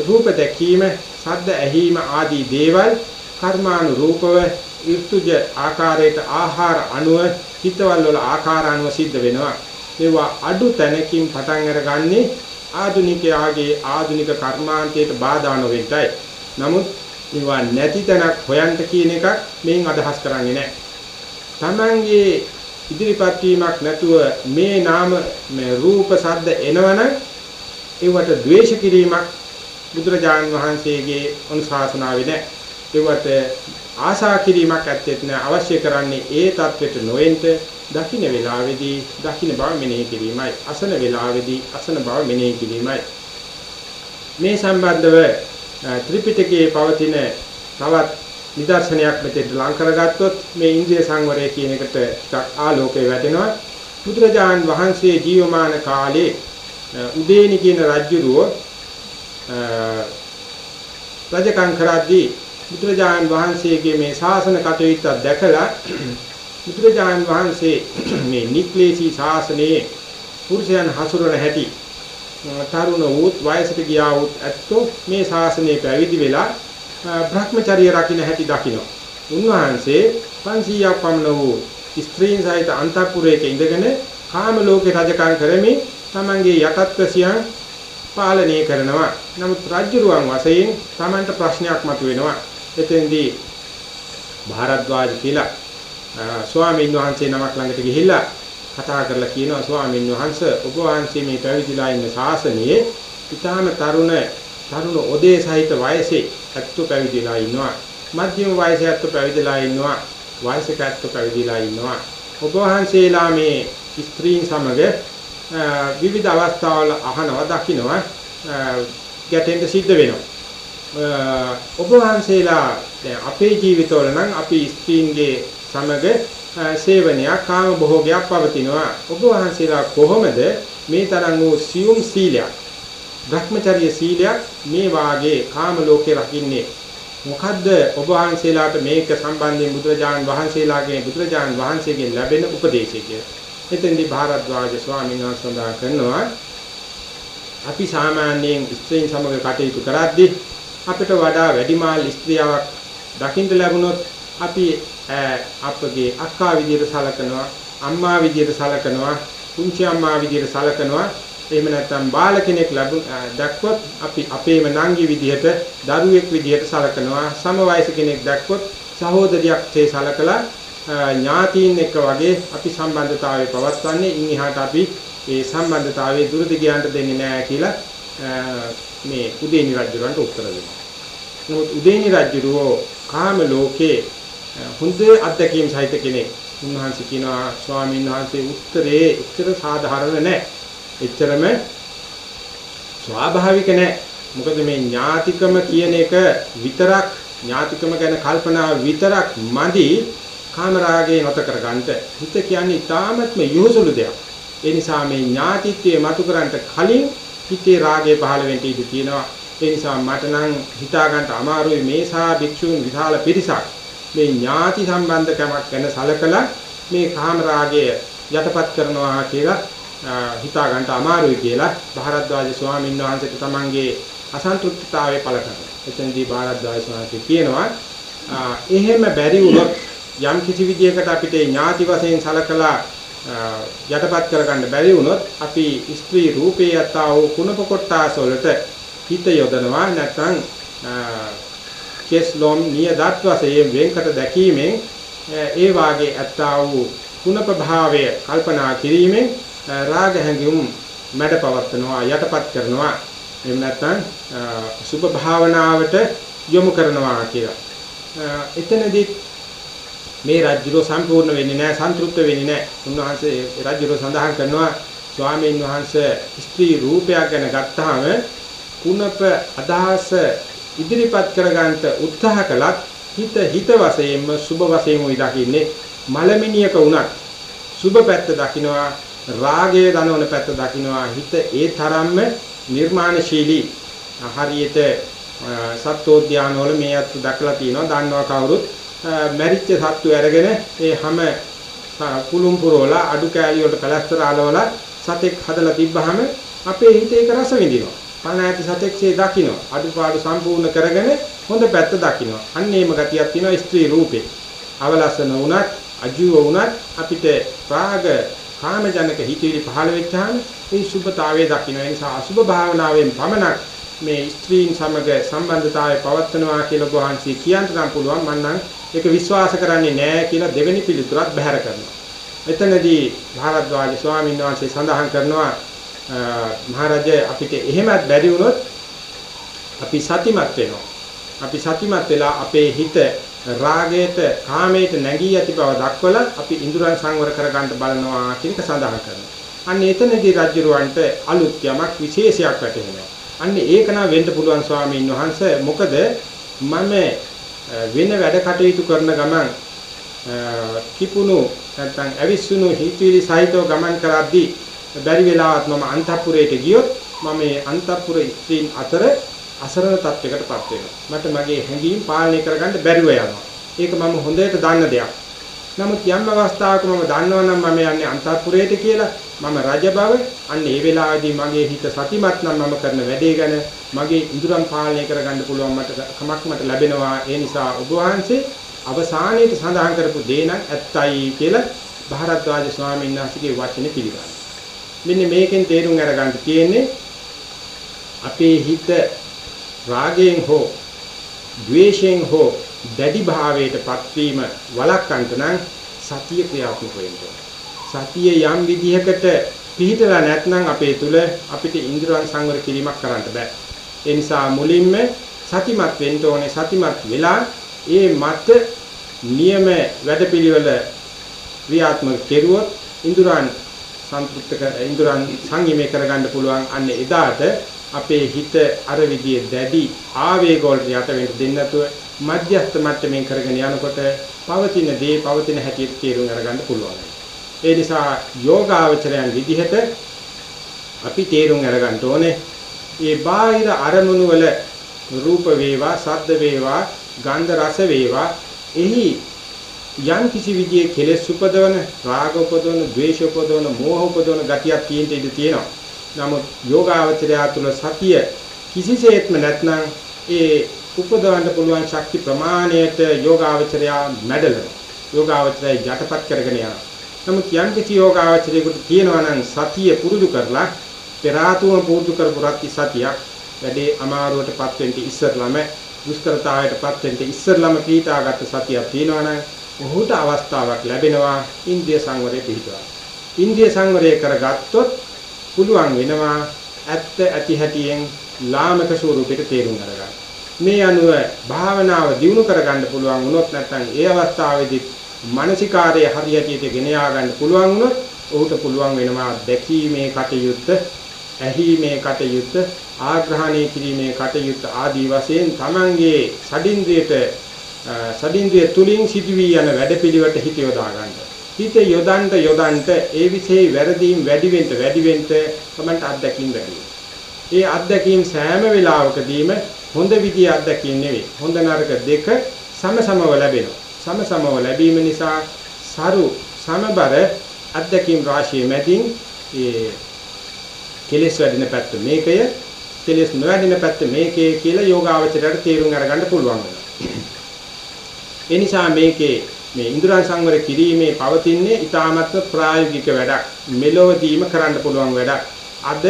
රූප දැකීම සද්ද ඇහිීම ආදී දේවල් කර්මානුරූපව ඍතුජ ආකාරයට ආහාර අනුව හිතවල වල ආකාර අනුව සිද්ධ වෙනවා. ඒවා අඩු තැනකින් පටන් අරගන්නේ ආධුනිකයාගේ ආධුනික කර්මාන්තයට බාධා නොවෙන්නයි. නමුත් ඒවා නැති තැනක් හොයන්න කියන එක මෙන් අදහස් කරන්නේ නැහැ. Tamange ඉදිරිපත් වීමක් නැතුව මේ නාම මේ රූප සද්ද එනවනම් ඒවට ද්වේෂ කිරීමක් බුදුරජාණන් වහන්සේගේ අනුශාසනාවේ නැහැ. ඒවට ආසා කිරීමක් ඇත්තෙත් නැහැ. අවශ්‍ය කරන්නේ ඒ தത്വෙට නොවෙන්න දකින්න වේලාවේදී දකින්න බව මෙනෙහි කිරීමයි. අසන වේලාවේදී අසන බව මෙනෙහි කිරීමයි. මේ සම්බන්ධව ත්‍රිපිටකයේ පවතින තවත් නිදර්ශනයක් මෙතෙන් ලං කරගත්තොත් මේ ඉන්ද්‍රිය සංවරය කියන එකට ටිකක් ආලෝකය වැටෙනවා. බුදුරජාන් වහන්සේ ජීවමාන කාලේ උදේනි කියන රජුරුව රජකම් කරද්දී බුදුරජාන් වහන්සේගේ මේ ශාසන කටයුත්ත දැකලා බුදුරජාණන් වහන්සේ මේ නික්ලේශී ශාසනයේ පුරුෂයන් හසුරන හැටි තරුණ වූත් වයසට ගියා වූත් ඇත්තෝ මේ ශාසනයේ පැවිදි වෙලා භ්‍රමචර්ය රකින්න හැටි දකින්න. උන්වහන්සේ 500ක් පමණ වූ ස්ත්‍රීන් සහිත අන්තපුරයක ඉඳගෙන කාම ලෝකේ රජකම් කරමින් තමන්ගේ යටත්වසියන් පාලනය කරනවා. නමුත් රජුරුවන් වශයෙන් තමන්ට ප්‍රශ්නයක් මතුවෙනවා. එතෙන්දී භාරද්වාජ කියලා ස්වාමීන් වහන්සේ නමක් ළඟට ගිහිල්ලා කතා කරලා කියනවා ස්වාමීන් වහන්සේ ඔබ වහන්සේ මේ පැවිදිලා ඉන්න ශාසනයේ ඊටාම තරුණ තරුණ ඔදේ සහිත වයසේ ඇත්තු පැවිදිලා ඉන්නවා. මධ්‍යම වයසේ ඇත්තු පැවිදිලා ඉන්නවා. වයසක ඇත්තු පැවිදිලා ඉන්නවා. ඔබ වහන්සේලා මේ ස්ත්‍රීන් සමග විවිධ අවස්ථාවල අහනවා දකින්නවා ගැටෙන්න සිද්ධ වෙනවා. ඔබ වහන්සේලා දැන් අපේ ජීවිතවල නම් අපි ස්ත්‍රීන්ගේ සමග සේවනයක් කාම භෝගයක් පවතිනවා ඔබ වහන්සේලා කොහොමද මේ තරම් වූ සියුම් සීලයක් භ්‍රමචර්ය සීලයක් මේ වාගේ කාම ලෝකේ රකින්නේ මොකද්ද ඔබ වහන්සේලාට මේක සම්බන්ධයෙන් බුදුරජාණන් වහන්සේලාගේ බුදුරජාණන් වහන්සේගෙන් ලැබෙන උපදේශය කියලා. එතෙන්දී භාරද්වාජ ස්වාමීන් වහන්සේ සඳහන් කරනවා අපි සාමාන්‍යයෙන් ස්ත්‍රීන් සමග කටයුතු කරද්දී අපිට වඩා වැඩිමාල් ස්ත්‍රියාවක් දකින්න ලැබුණොත් අපි අපගේ අක්කා විදියට සලකනවා අම්මා විදියට සලකනවා පුංචි අම්මා විදියට සලකනවා. එහෙම නැත්නම් බාල කෙනෙක් ලැබුණ දැක්කොත් අපි අපේම නංගි විදියට දරුවෙක් විදියට සලකනවා. සම වයස කෙනෙක් දැක්කොත් සහෝදරියක් තේ සලකලා ඥාතීන් එක්ක වගේ අපි සම්බන්ධතාවය පවත්වන්නේ. ඉන් එහාට අපි ඒ සම්බන්ධතාවයේ දුරදි ගියන්ට දෙන්නේ නැහැ කියලා මේ උදේනි රජුරන්ට උත්තර දෙනවා. නමුත් උදේනි රජුරෝ කාම ලෝකේ හොඳ අත්දැකීම් සහිත කෙනෙක්. උන්වහන්සේ කියනවා ස්වාමීන් වහන්සේ උත්තරේ එච්චර සාධාරණ නැහැ. එච්චරම ස්වාභාවික නැහැ. මොකද මේ ඥාතිකම කියන එක විතරක් ඥාතිකම ගැන කල්පනා විතරක් මදි කාමරාගේ නැත කරගන්නට. හිත කියන්නේ ඊටාත්ම යොහුසුළු දෙයක්. ඒ නිසා මේ ඥාතිත්වයේ මතු කරන්ට කලින් හිතේ රාගය පහළ වෙන්න ඉඩ තියෙනවා. ඒ නිසා මට නම් හිතා ගන්න අමාරුයි මේසා භික්ෂුන් විශාල පිරිසක් මේ ඥාති සම්බන්ධකමක් ගැන සලකලා මේ කාම රාගය යටපත් කරනවා කියලා හිතා ගන්න අමාරුයි කියලා භාරද්වාජ ස්වාමීන් වහන්සේට තමන්ගේ අසන්තුෂ්ඨතාවය පළ කරනවා. එතනදී භාරද්වාජ ස්වාමීන් කියනවා එහෙම බැරි වුණොත් යම් කිසි විදියකට අපිට ඥාති වශයෙන් සලකලා යටපත් කරගන්න බැරි වුණොත් අපි ස්ත්‍රී රූපේ යතා වූ කුණප කොටාස වලට හිත යොදනවා නැත්නම් කෙස් ලොම් නියදත් වශයෙන් වෙන්කට දැකීමෙන් ඒ වාගේ ඇත්තා වූ කුණප භාවය කල්පනා කිරීමෙන් රාග හැඟුම් මැඩ පවත්නවා යටපත් කරනවා එහෙම නැත්නම් සුභ භාවනාවට යොමු කරනවා කියලා. එතනදී මේ රාජ්‍යරෝ සම්පූර්ණ වෙන්නේ නැහැ සන්තුෂ්ත වෙන්නේ නැහැ. උන්වහන්සේ රාජ්‍යරෝ සඳහන් කරනවා ස්වාමීන් වහන්සේ ස්ත්‍රී රූපයක් ගැන ගත්තාම කුණප අදහස ඉදිරිපත් කරගන්න උත්සාහ කළත් හිත හිත වශයෙන්ම සුබ වශයෙන්ම උයි දකින්නේ මලමිනියක වුණත්. සුබ පැත්ත දකින්නවා රාගයේ දනවන පැත්ත දකින්නවා හිත ඒ තරම්ම නිර්මාණශීලී. හරියට සත්වෝද්‍යාන වල මේ අත් දක්ලා තියෙනවා. දන්නවා කවුරුත් මැරිච්ච සත්තු අරගෙන ඒ හැම කුළුම් පුරවලා අඩු කෑලි වලට කලස්තර ආලවලා සතෙක් හදලා තිබ්බහම අපේ හිතේ ඒක රස විඳිනවා. පණ ඇති සතෙක්සේ දකින්න අඩුපාඩු සම්පූර්ණ කරගෙන හොඳ පැත්ත දකින්න. අන්න ඒම ගතියක් තියෙනවා ස්ත්‍රී රූපේ. අවලස්සන වුණත් අජීව වුණත් අපිට රාග කාමජනක හිතවිලි පහළ වෙච්චාම ඒ සුභතාවයේ දකින්න. ඒ නිසා අසුභ භාවනාවෙන් පමණක් මේ ස්ත්‍රීන් සමග සම්බන්ධතාවය පවත්වනවා කියලා වහන්සේ කියන්න නම් පුළුවන් මන්නම් ඒක විශ්වාස කරන්නේ නැහැ කියලා දෙවෙනි පිළිතුරත් බැහැර කරනවා. එතනදී භාරද්වාජ ස්වාමීන් වහන්සේ සඳහන් කරනවා මහරජා අපිට එහෙමත් බැරි වුණොත් අපි සතිමත් වෙනවා. අපි සතිමත් වෙලා අපේ හිත රාගයට කාමයට නැගී ඇති බව දක්වලා අපි ඉන්ද්‍රයන් සංවර කරගන්න බලනවා කියන එක සඳහන් කරනවා. අන්න එතනදී රජුරවන්ට අලුත් යමක් විශේෂයක් වැටහෙනවා. අන්න ඒක නා වෙන්න පුළුවන් ස්වාමීන් වහන්සේ මොකද මම වෙන වැඩ කටයුතු කරන ගමන් කිපුණු නැත්නම් ඇවිස්සුණු හිතවිලි සහිතව ගමන් කරද්දී බැරි වෙලාවත් මම අන්තපුරයට ගියොත් මම මේ අන්තපුර ස්ත්‍රීන් අතර අසරණ තත්යකටපත් වෙනවා. මට මගේ හැඟීම් පාලනය කරගන්න බැරිව යනවා. ඒක මම හොඳට දන්න දෙයක්. නමුත් යම් අවස්ථාවක මම දන්නවනම් මම යන්නේ අන්තපුරයට කියලා මම රජ බව අන්න ඒ වෙලාවේදී මගේ හිත සතිමත් නම් මම කරන වැඩේ ගැන මගේ ඉඳුරම් පාලනය කරගන්න පුළුවන් මට කමක් මට ලැබෙනවා. ඒ නිසා ඔබ වහන්සේ අවසානයේට සඳහන් කරපු දේ නම් ඇත්තයි කියලා භාරද්වාජ ස්වාමීන් වහන්සේගේ වචනේ පිළිගන්නවා. මෙන්න මේකෙන් තේරුම් අරගන්න තියෙන්නේ අපේ හිත රාගයෙන් හෝ ද්වේෂයෙන් හෝ දැඩි භාවයටපත් වීම වළක්වන්න නම් සතිය ක්‍රියාත්මක වෙන්න සතිය යම් විදිහකට පිහිටලා නැත්නම් අපේ තුල අපිට ඉන්ද්‍රයන් සංවර කිරීමක් කරන්න බෑ. ඒ නිසා මුලින්ම සතිමත් වෙන්න ඕනේ සතිමත් වෙලා ඒ මත නියම වැඩපිළිවෙල ක්‍රියාත්මක කෙරුවොත් ඉන්ද්‍රයන් සන්තුෂ්ත කර ඉන්ද්‍රයන් සංයමේ කරගන්න පුළුවන් අන්න එදාට අපේ හිත අර විදිහේ දැඩි ආවේග වලට යට වෙන්න දෙන්නේ නැතුව මධ්‍යස්ථ මට්ටමින් කරගෙන යනකොට පවතින දේ පවතින හැටියට තේරුම් අරගන්න පුළුවන්. ඒ නිසා යෝගාවචරයන් විදිහට අපි තේරුම් අරගන්න ඕනේ මේ බාහිර අරමුණු වල රූප වේවා, ශබ්ද වේවා, ගන්ධ රස වේවා එහි යම් කිසි විදිහේ කෙලෙස් උපදවන, රාග උපදවන, ද්වේෂ උපදවන, මෝහ උපදවන ගතියක් තියෙන්න ඉඩ තියෙනවා. නමුත් යෝගාවචරය තුළ සතිය කිසිසේත්ම නැත්නම් ඒ උපදවන්න පුළුවන් ශක්ති ප්‍රමාණයට යෝගාවචරය මැඩලන. යෝගාවචරය යටපත් කරගෙන යනවා. නමුත් යම් කිසි යෝගාවචරයකට තියෙනවා නම් සතිය පුරුදු කරලා පෙරාතුම පුරුදු කරපු රත්ති සතියක් වැඩේ අමාරුවටපත් වෙන්න ඉස්සරළම දුෂ්කරතාවයටපත් වෙන්න ඉස්සරළම පීඨාගත සතියක් තියෙනවා නම් ඔහුට අවස්ථාවක් ලැබෙනවා ඉන්ද්‍රිය සංවරය පිළිබඳව. ඉන්ද්‍රිය සංවරය කරගත්තොත් පුළුවන් වෙනවා ඇත්ත ඇති හැටියෙන් ලාමක ස්වරූපයට තේරුම් ගන්න. මේ අනුව භාවනාව දියුණු කරගන්න පුළුවන් වුණොත් නැත්නම් ඒ අවස්ථාවේදී මානසිකාරයේ හරියට ගෙන යා ගන්න පුළුවන් වුණොත් ඔහුට පුළුවන් වෙනවා දැකීමේ කටයුත්ත, ඇහිීමේ කටයුත්ත, ආග්‍රහණය කිරීමේ කටයුත්ත ආදී වශයෙන් Tamange සඩින්ද්‍රයට සඩින්ද්‍රය තුලින් සිදුවී යන වැඩපිළිවෙලට හිත යොදා ගන්නවා. හිත යොදන්ට යොදන්ට ඒ විශේෂ වැරදීම් වැඩි වෙන්න වැඩි වෙන්න තමයි අත්දැකීම් වැඩි ඒ අත්දැකීම් සෑම වෙලාවකදීම හොඳ විදිය අත්දැකීම් නෙවෙයි. හොඳ නරක දෙක සමසමව ලැබෙනවා. සමසමව ලැබීම නිසා සරු සමබර අත්දැකීම් රාශිය මැදින් ඒ කෙලෙස් වැඩින පැත්ත මේකය කෙලෙස් නොවැඩෙන පැත්ත මේකේ කියලා යෝගාවචරයට තේරුම් අරගන්න පුළුවන් වෙනවා. ඒ නිසා මේකේ මේ ඉන්ද්‍රයන් සංවර කිරීමේ පවතින්නේ ඊ타මත්ව ප්‍රායෝගික වැඩක්. මෙලොවදීම කරන්න පුළුවන් වැඩක්. අද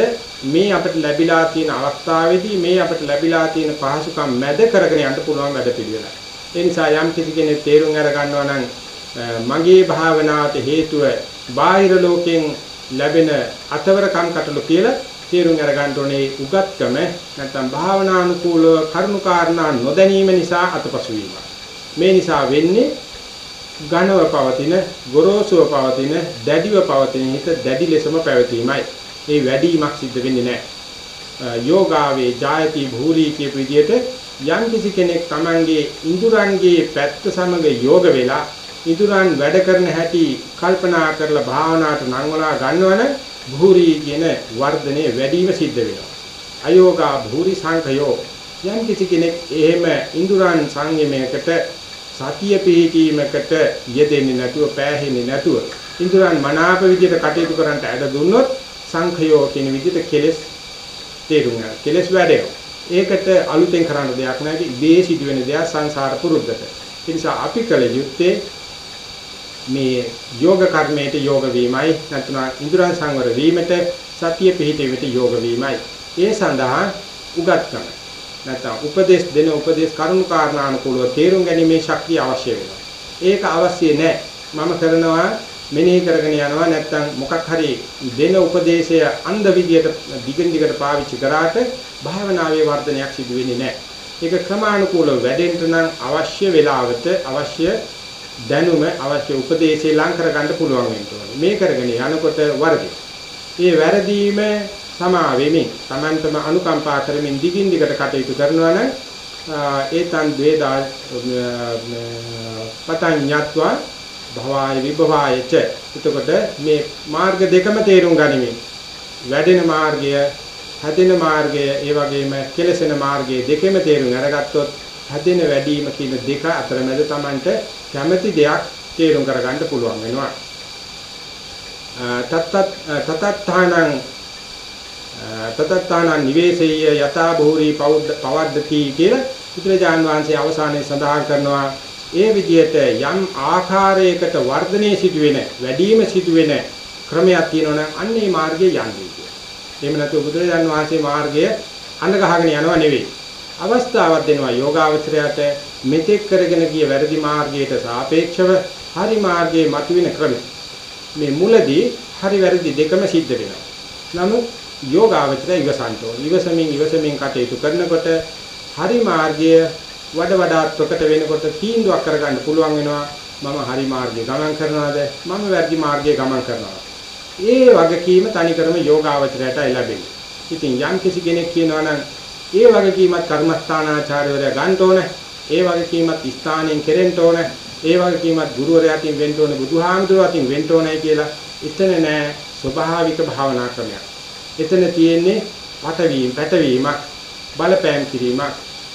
මේ අපිට ලැබිලා තියෙන අවස්ථාවේදී මේ අපිට ලැබිලා තියෙන පහසුකම් මැද කරගෙන යන්න පුළුවන් වැඩ පිළිවෙලක්. ඒ නිසා යම් කිසි කෙනෙක් තේරුම් අර ගන්නවා නම් මගේ භාවනාවට හේතුව බාහිර ලෝකෙන් ලැබෙන අතවරකම් කටළු කියලා තේරුම් අරගන්න ඕනේ උගත්කම නැත්නම් භාවනානුකූලව කරුණාකාරණා නොදැනීම නිසා අතපසු වීම. මේ නිසා වෙන්නේ ඝනව පවතින, ගොරෝසුව පවතින, දැඩිව පවතින හිත දැඩි ලෙසම පැවතීමයි. ඒ වැඩිවීමක් සිද්ධ වෙන්නේ නැහැ. යෝගාවේ ජායති භූරී කියපු විදිහට යම් කිසි කෙනෙක් Tamange ඉඳුරන්ගේ පැත්ත සමග යෝග වෙලා ඉදුරන් වැඩ කරන හැටි කල්පනා කරලා භාවනාවට නංවලා ගන්නවනේ භූරි කියන වර්ධනය වැඩිම සිද්ධ වෙනවා. අයෝගා භූරි සංඛයෝ යම් කිසි කෙනෙක් එහෙම ඉන්ද්‍රයන් සංයමයකට සතිය පිහිටීමකට යෙදෙන්නේ නැතුව පෑහෙන්නේ නැතුව ඉන්ද්‍රයන් මනාප විදිහට කටයුතු කරන්නට ඇද දුන්නොත් සංඛයෝ කියන විදිහට කෙලස් තේරුම් ගන්න. කෙලස් වැඩෙනවා. ඒකට අලුතෙන් කරන්න දෙයක් නැහැ. ඉබේ සිදුවෙන දෙයක් සංසාර පුරුද්දට. ඒ නිසා අපි කල යුත්තේ මේ යෝග කර්මයට යෝග වීමයි නැත්නම් ඉන්ද්‍රයන් සංවර වීමට සතිය පිහිටීමට යෝග වීමයි. ඒ සඳහා උගත්කම නැත්නම් උපදේශ දෙන උපදේශ කරුණු කාරණානුකූලව තේරුම් ගැනීමේ ශක්තිය අවශ්‍ය වෙනවා. ඒක අවශ්‍ය නැහැ. මම කරනවා මෙනෙහි කරගෙන යනවා නැත්නම් මොකක් හරි දෙන උපදේශය අන්ධ විදියට දිගින් දිගට පාවිච්චි කරාට භාවනාවේ වර්ධනයක් සිදු වෙන්නේ නැහැ. ඒක ක්‍රමානුකූලව වැඩෙන්න නම් අවශ්‍ය වේලාවට අවශ්‍ය දැනුම අවශ්‍ය උපදේශය ලං කරගන්න පුළුවන් වෙනවා. මේ කරගෙන යනකොට වරදි. මේ වැරදීම සමා වෙමින් Tamanටම අනුකම්පා කරමින් දිගින් දිගට කටයුතු කරනවා නම් ඒතන් ද්වේදා පතඤ්ඤත්වා භවය විභවයච එතකොට මේ මාර්ග දෙකම තේරුම් ගනිමින් වැඩෙන මාර්ගය හැදෙන මාර්ගය ඒ වගේම කෙලසෙන මාර්ගය දෙකම තේරුම් අරගත්තොත් හැදෙන වැඩිම කියන දෙක අතරමැද Tamanට කැමැති දෙයක් තේරුම් කරගන්න පුළුවන් වෙනවා. තත්තත් තතත්තානං තතත්තානං නිවේසෙය යතා භූරි පවද්දති කියලා බුදුරජාන් වහන්සේ අවසානයේ සඳහන් කරනවා ඒ විදිහට යම් ආකාරයකට වර්ධනයේ සිදුවෙන වැඩිම සිදුවෙන ක්‍රමයක් තියෙනවා නම් අන්නේ මාර්ගයේ යන්නේ කියලා. එහෙම නැත්නම් බුදුරජාන් වහන්සේ මාර්ගය අඳ ගහගෙන යනවා නෙවෙයි. අවස්ථාවක් දෙනවා යෝගාවචරයට මෙතෙක් කරගෙන ගිය වැරදි මාර්ගයට සාපේක්ෂව හරි මාර්ගයේ මතුවෙන ක්‍රම. මේ මුලදී හරි වැරදි දෙකම සිද්ධ වෙනවා. නමුත් යෝගාවචරය ඉවසන්ත ඕන. ඉවසමින් ඉවසමින් කටයුතු කරනකොට හරි මාර්ගය වඩ වඩාත් ප්‍රකට වෙනකොට තීන්දුවක් කරගන්න පුළුවන් වෙනවා. මම හරි මාර්ගයේ ගමන් කරනවාද මම වැරදි මාර්ගයේ ගමන් කරනවාද ඒ වගකීම තනිකරම යෝගාවචරයට ලැබෙන්නේ. ඉතින් යම් කිසි කෙනෙක් කියනවා නම් ඒ වගකීමත් කර්මස්ථානාචාර්යවරයා ගන්න ඕනේ. ඒ වගකීමත් ස්ථානයෙන් කෙරෙන්න ඕනේ. ඒ වගකීමත් ගුරුවරයා අතින් වෙන්න ඕනේ, බුදුහාමුදුරුවෝ අතින් වෙන්න ඕනේ කියලා එතන නෑ ස්වභාවික භාවනා ක්‍රමයක්. එතන තියෙන්නේ පටවීම, පැටවීමක්, බලපෑම් කිරීමක්.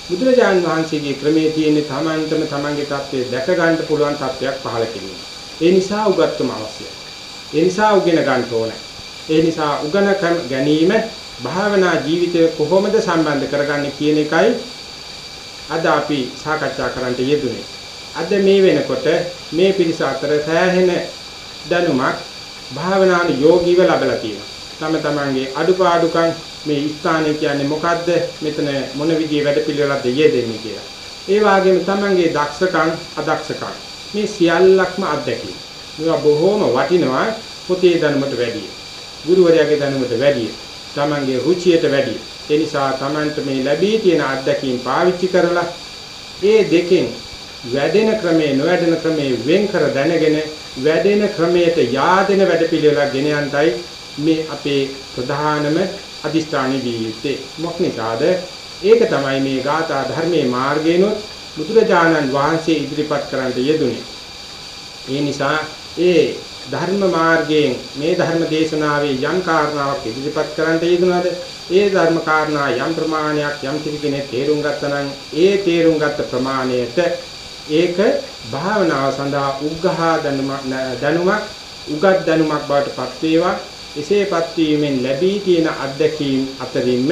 බුදුරජාන් වහන්සේගේ ක්‍රමයේ තියෙන්නේ තමන්ටම තමන්ගේ தත්ත්වය දැක ගන්න පුළුවන් தත්ත්වයක් පහළ කිරීම. ඒ නිසා උගත්කම අවශ්‍යයි. ඒ නිසා උගෙන ගන්න ඕනේ. ඒ නිසා උගන ගැනීම භාවනා ජීවිතය කොහොමද සම්බන්ධ කරගන්නේ කියන එකයි අද අපි සාකච්ඡා කරන්නට යෙදුනේ. අද මේ වෙනකොට මේ පිරිස අතර සෑහෙන දැනුමක් භාවනාන යෝගීව ලැබලා තියෙනවා. තම තමන්ගේ අඩුපාඩුකම් මේ ස්ථානය කියන්නේ මොකද්ද? මෙතන මොන විදිහේ වැඩපිළිවෙලක්ද යෙදෙන්නේ කියලා. ඒ වගේම තමන්ගේ දක්ෂකම් අදක්ෂකම් මේ සියල්ලක්ම අත්දැකීම. මේවා බොහෝම වටිනවා පොතේ දැනුමට වැඩිය. ගුරුවරයාගේ දැනුමට වැඩිය. තමන්ගේ රුචියට වැඩි. ඒ නිසා තමන්ට මේ ලැබී තියෙන අත්දැකීම් පාවිච්චි කරලා ඒ දෙකෙන් වැඩෙන ක්‍රමේ නොවැඩෙන ක්‍රමේ වෙන් කර දැනගෙන වැඩෙන ක්‍රමයට yaadෙන වැඩපිළිවෙලක් ගෙන යන්ටයි මේ අපේ ප්‍රධානම අදිෂ්ඨානී වී යුත්තේ. මොක්නිසාද ඒක තමයි මේ ගාථා ධර්මයේ මාර්ගේනොත් බුදුරජාණන් වහන්සේ ඉදිරිපත් කරන්න යෙදුනේ. ඒ නිසා ඒ ධර්ම මාර්ගයෙන් මේ ධර්ම දේශනාවේ යම් කාරණාවක් ඉදිරිපත් කරන්නට යෙදුනද ඒ ධර්ම කාරණා යම් ප්‍රමාණයක් යම් කිසි කෙනෙක් තේරුම් ගත්තනම් ඒ තේරුම් ගත්ත ප්‍රමාණයට ඒක භාවනාව සඳහා උග්ඝා දැනුමක් උගත් දැනුමක් බවට පත් වේවා එසේපත් වීමෙන් ලැබී තියෙන අත්දැකීම් අතරින්ම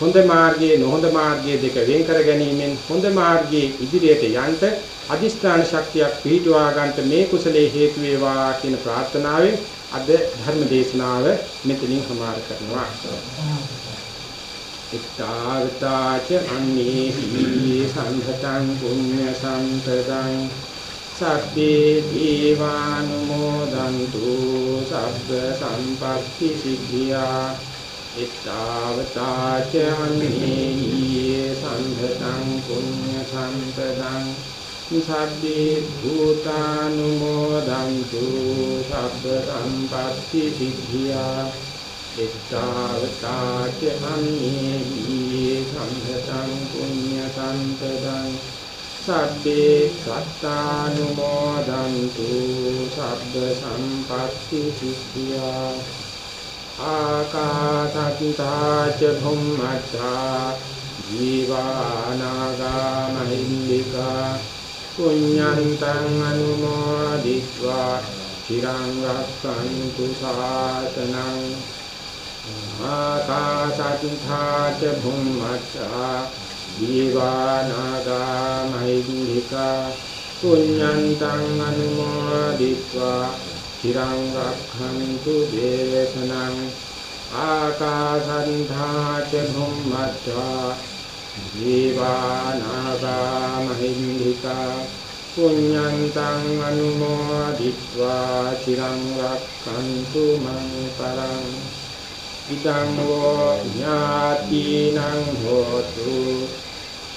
හොඳ මාර්ගයේ නොහොඳ මාර්ගයේ දෙක වෙන් කර ගැනීමෙන් හොඳ මාර්ගයේ ඉදිරියට යන්න අදිෂ්ඨාන ශක්තියක් පිහිටුවා ගන්නට මේ කුසලයේ හේතු වේවා කියන ප්‍රාර්ථනාවෙන් අද ධර්ම දේශනාව මෙතනින් සමාර කරනවා. ඉත්තාවතාච අන්නේහි සම්පතං පුඤ්ඤ සම්පතං සබ්බේ දීවානුමෝදන්තු සබ්බ සම්පත්ති සිද්ධියා. ittavata ca anneye සම්පතං පුඤ්ඤ සම්පතං සබ්බේ භූතානුමෝදන්තු සබ්බ සම්පත්ති සිද්ධියා. ittavata ca anneye සම්පතං පුඤ්ඤ සම්පතං සබ්බේ සත්තානුමෝදන්තු සබ්බ සම්පත්ති සිද්ධියා ආකාසත්තාච භුම්මත්තා ජීවානාගා මහින්దికා පුඤ්ඤන්තං අනුමෝදිත්වා චිරං රක්ඛන්තු සාසනං ආකාසත්තාච භුම්මත්තා ජීවානාගා මහිද්దికා පුඤ්ඤන්තං අනුමෝදිत्वा චිරං රක්ඛන්තු දේශනං ආකාසන්ධා ච භුම්මත්වා ජීවානාගා මහිද්దికා පුඤ්ඤන්තං අනුමෝදිत्वा චිරං රක්ඛන්තු මං පරං ඉදං වෝ ඥාතිනං හෝතු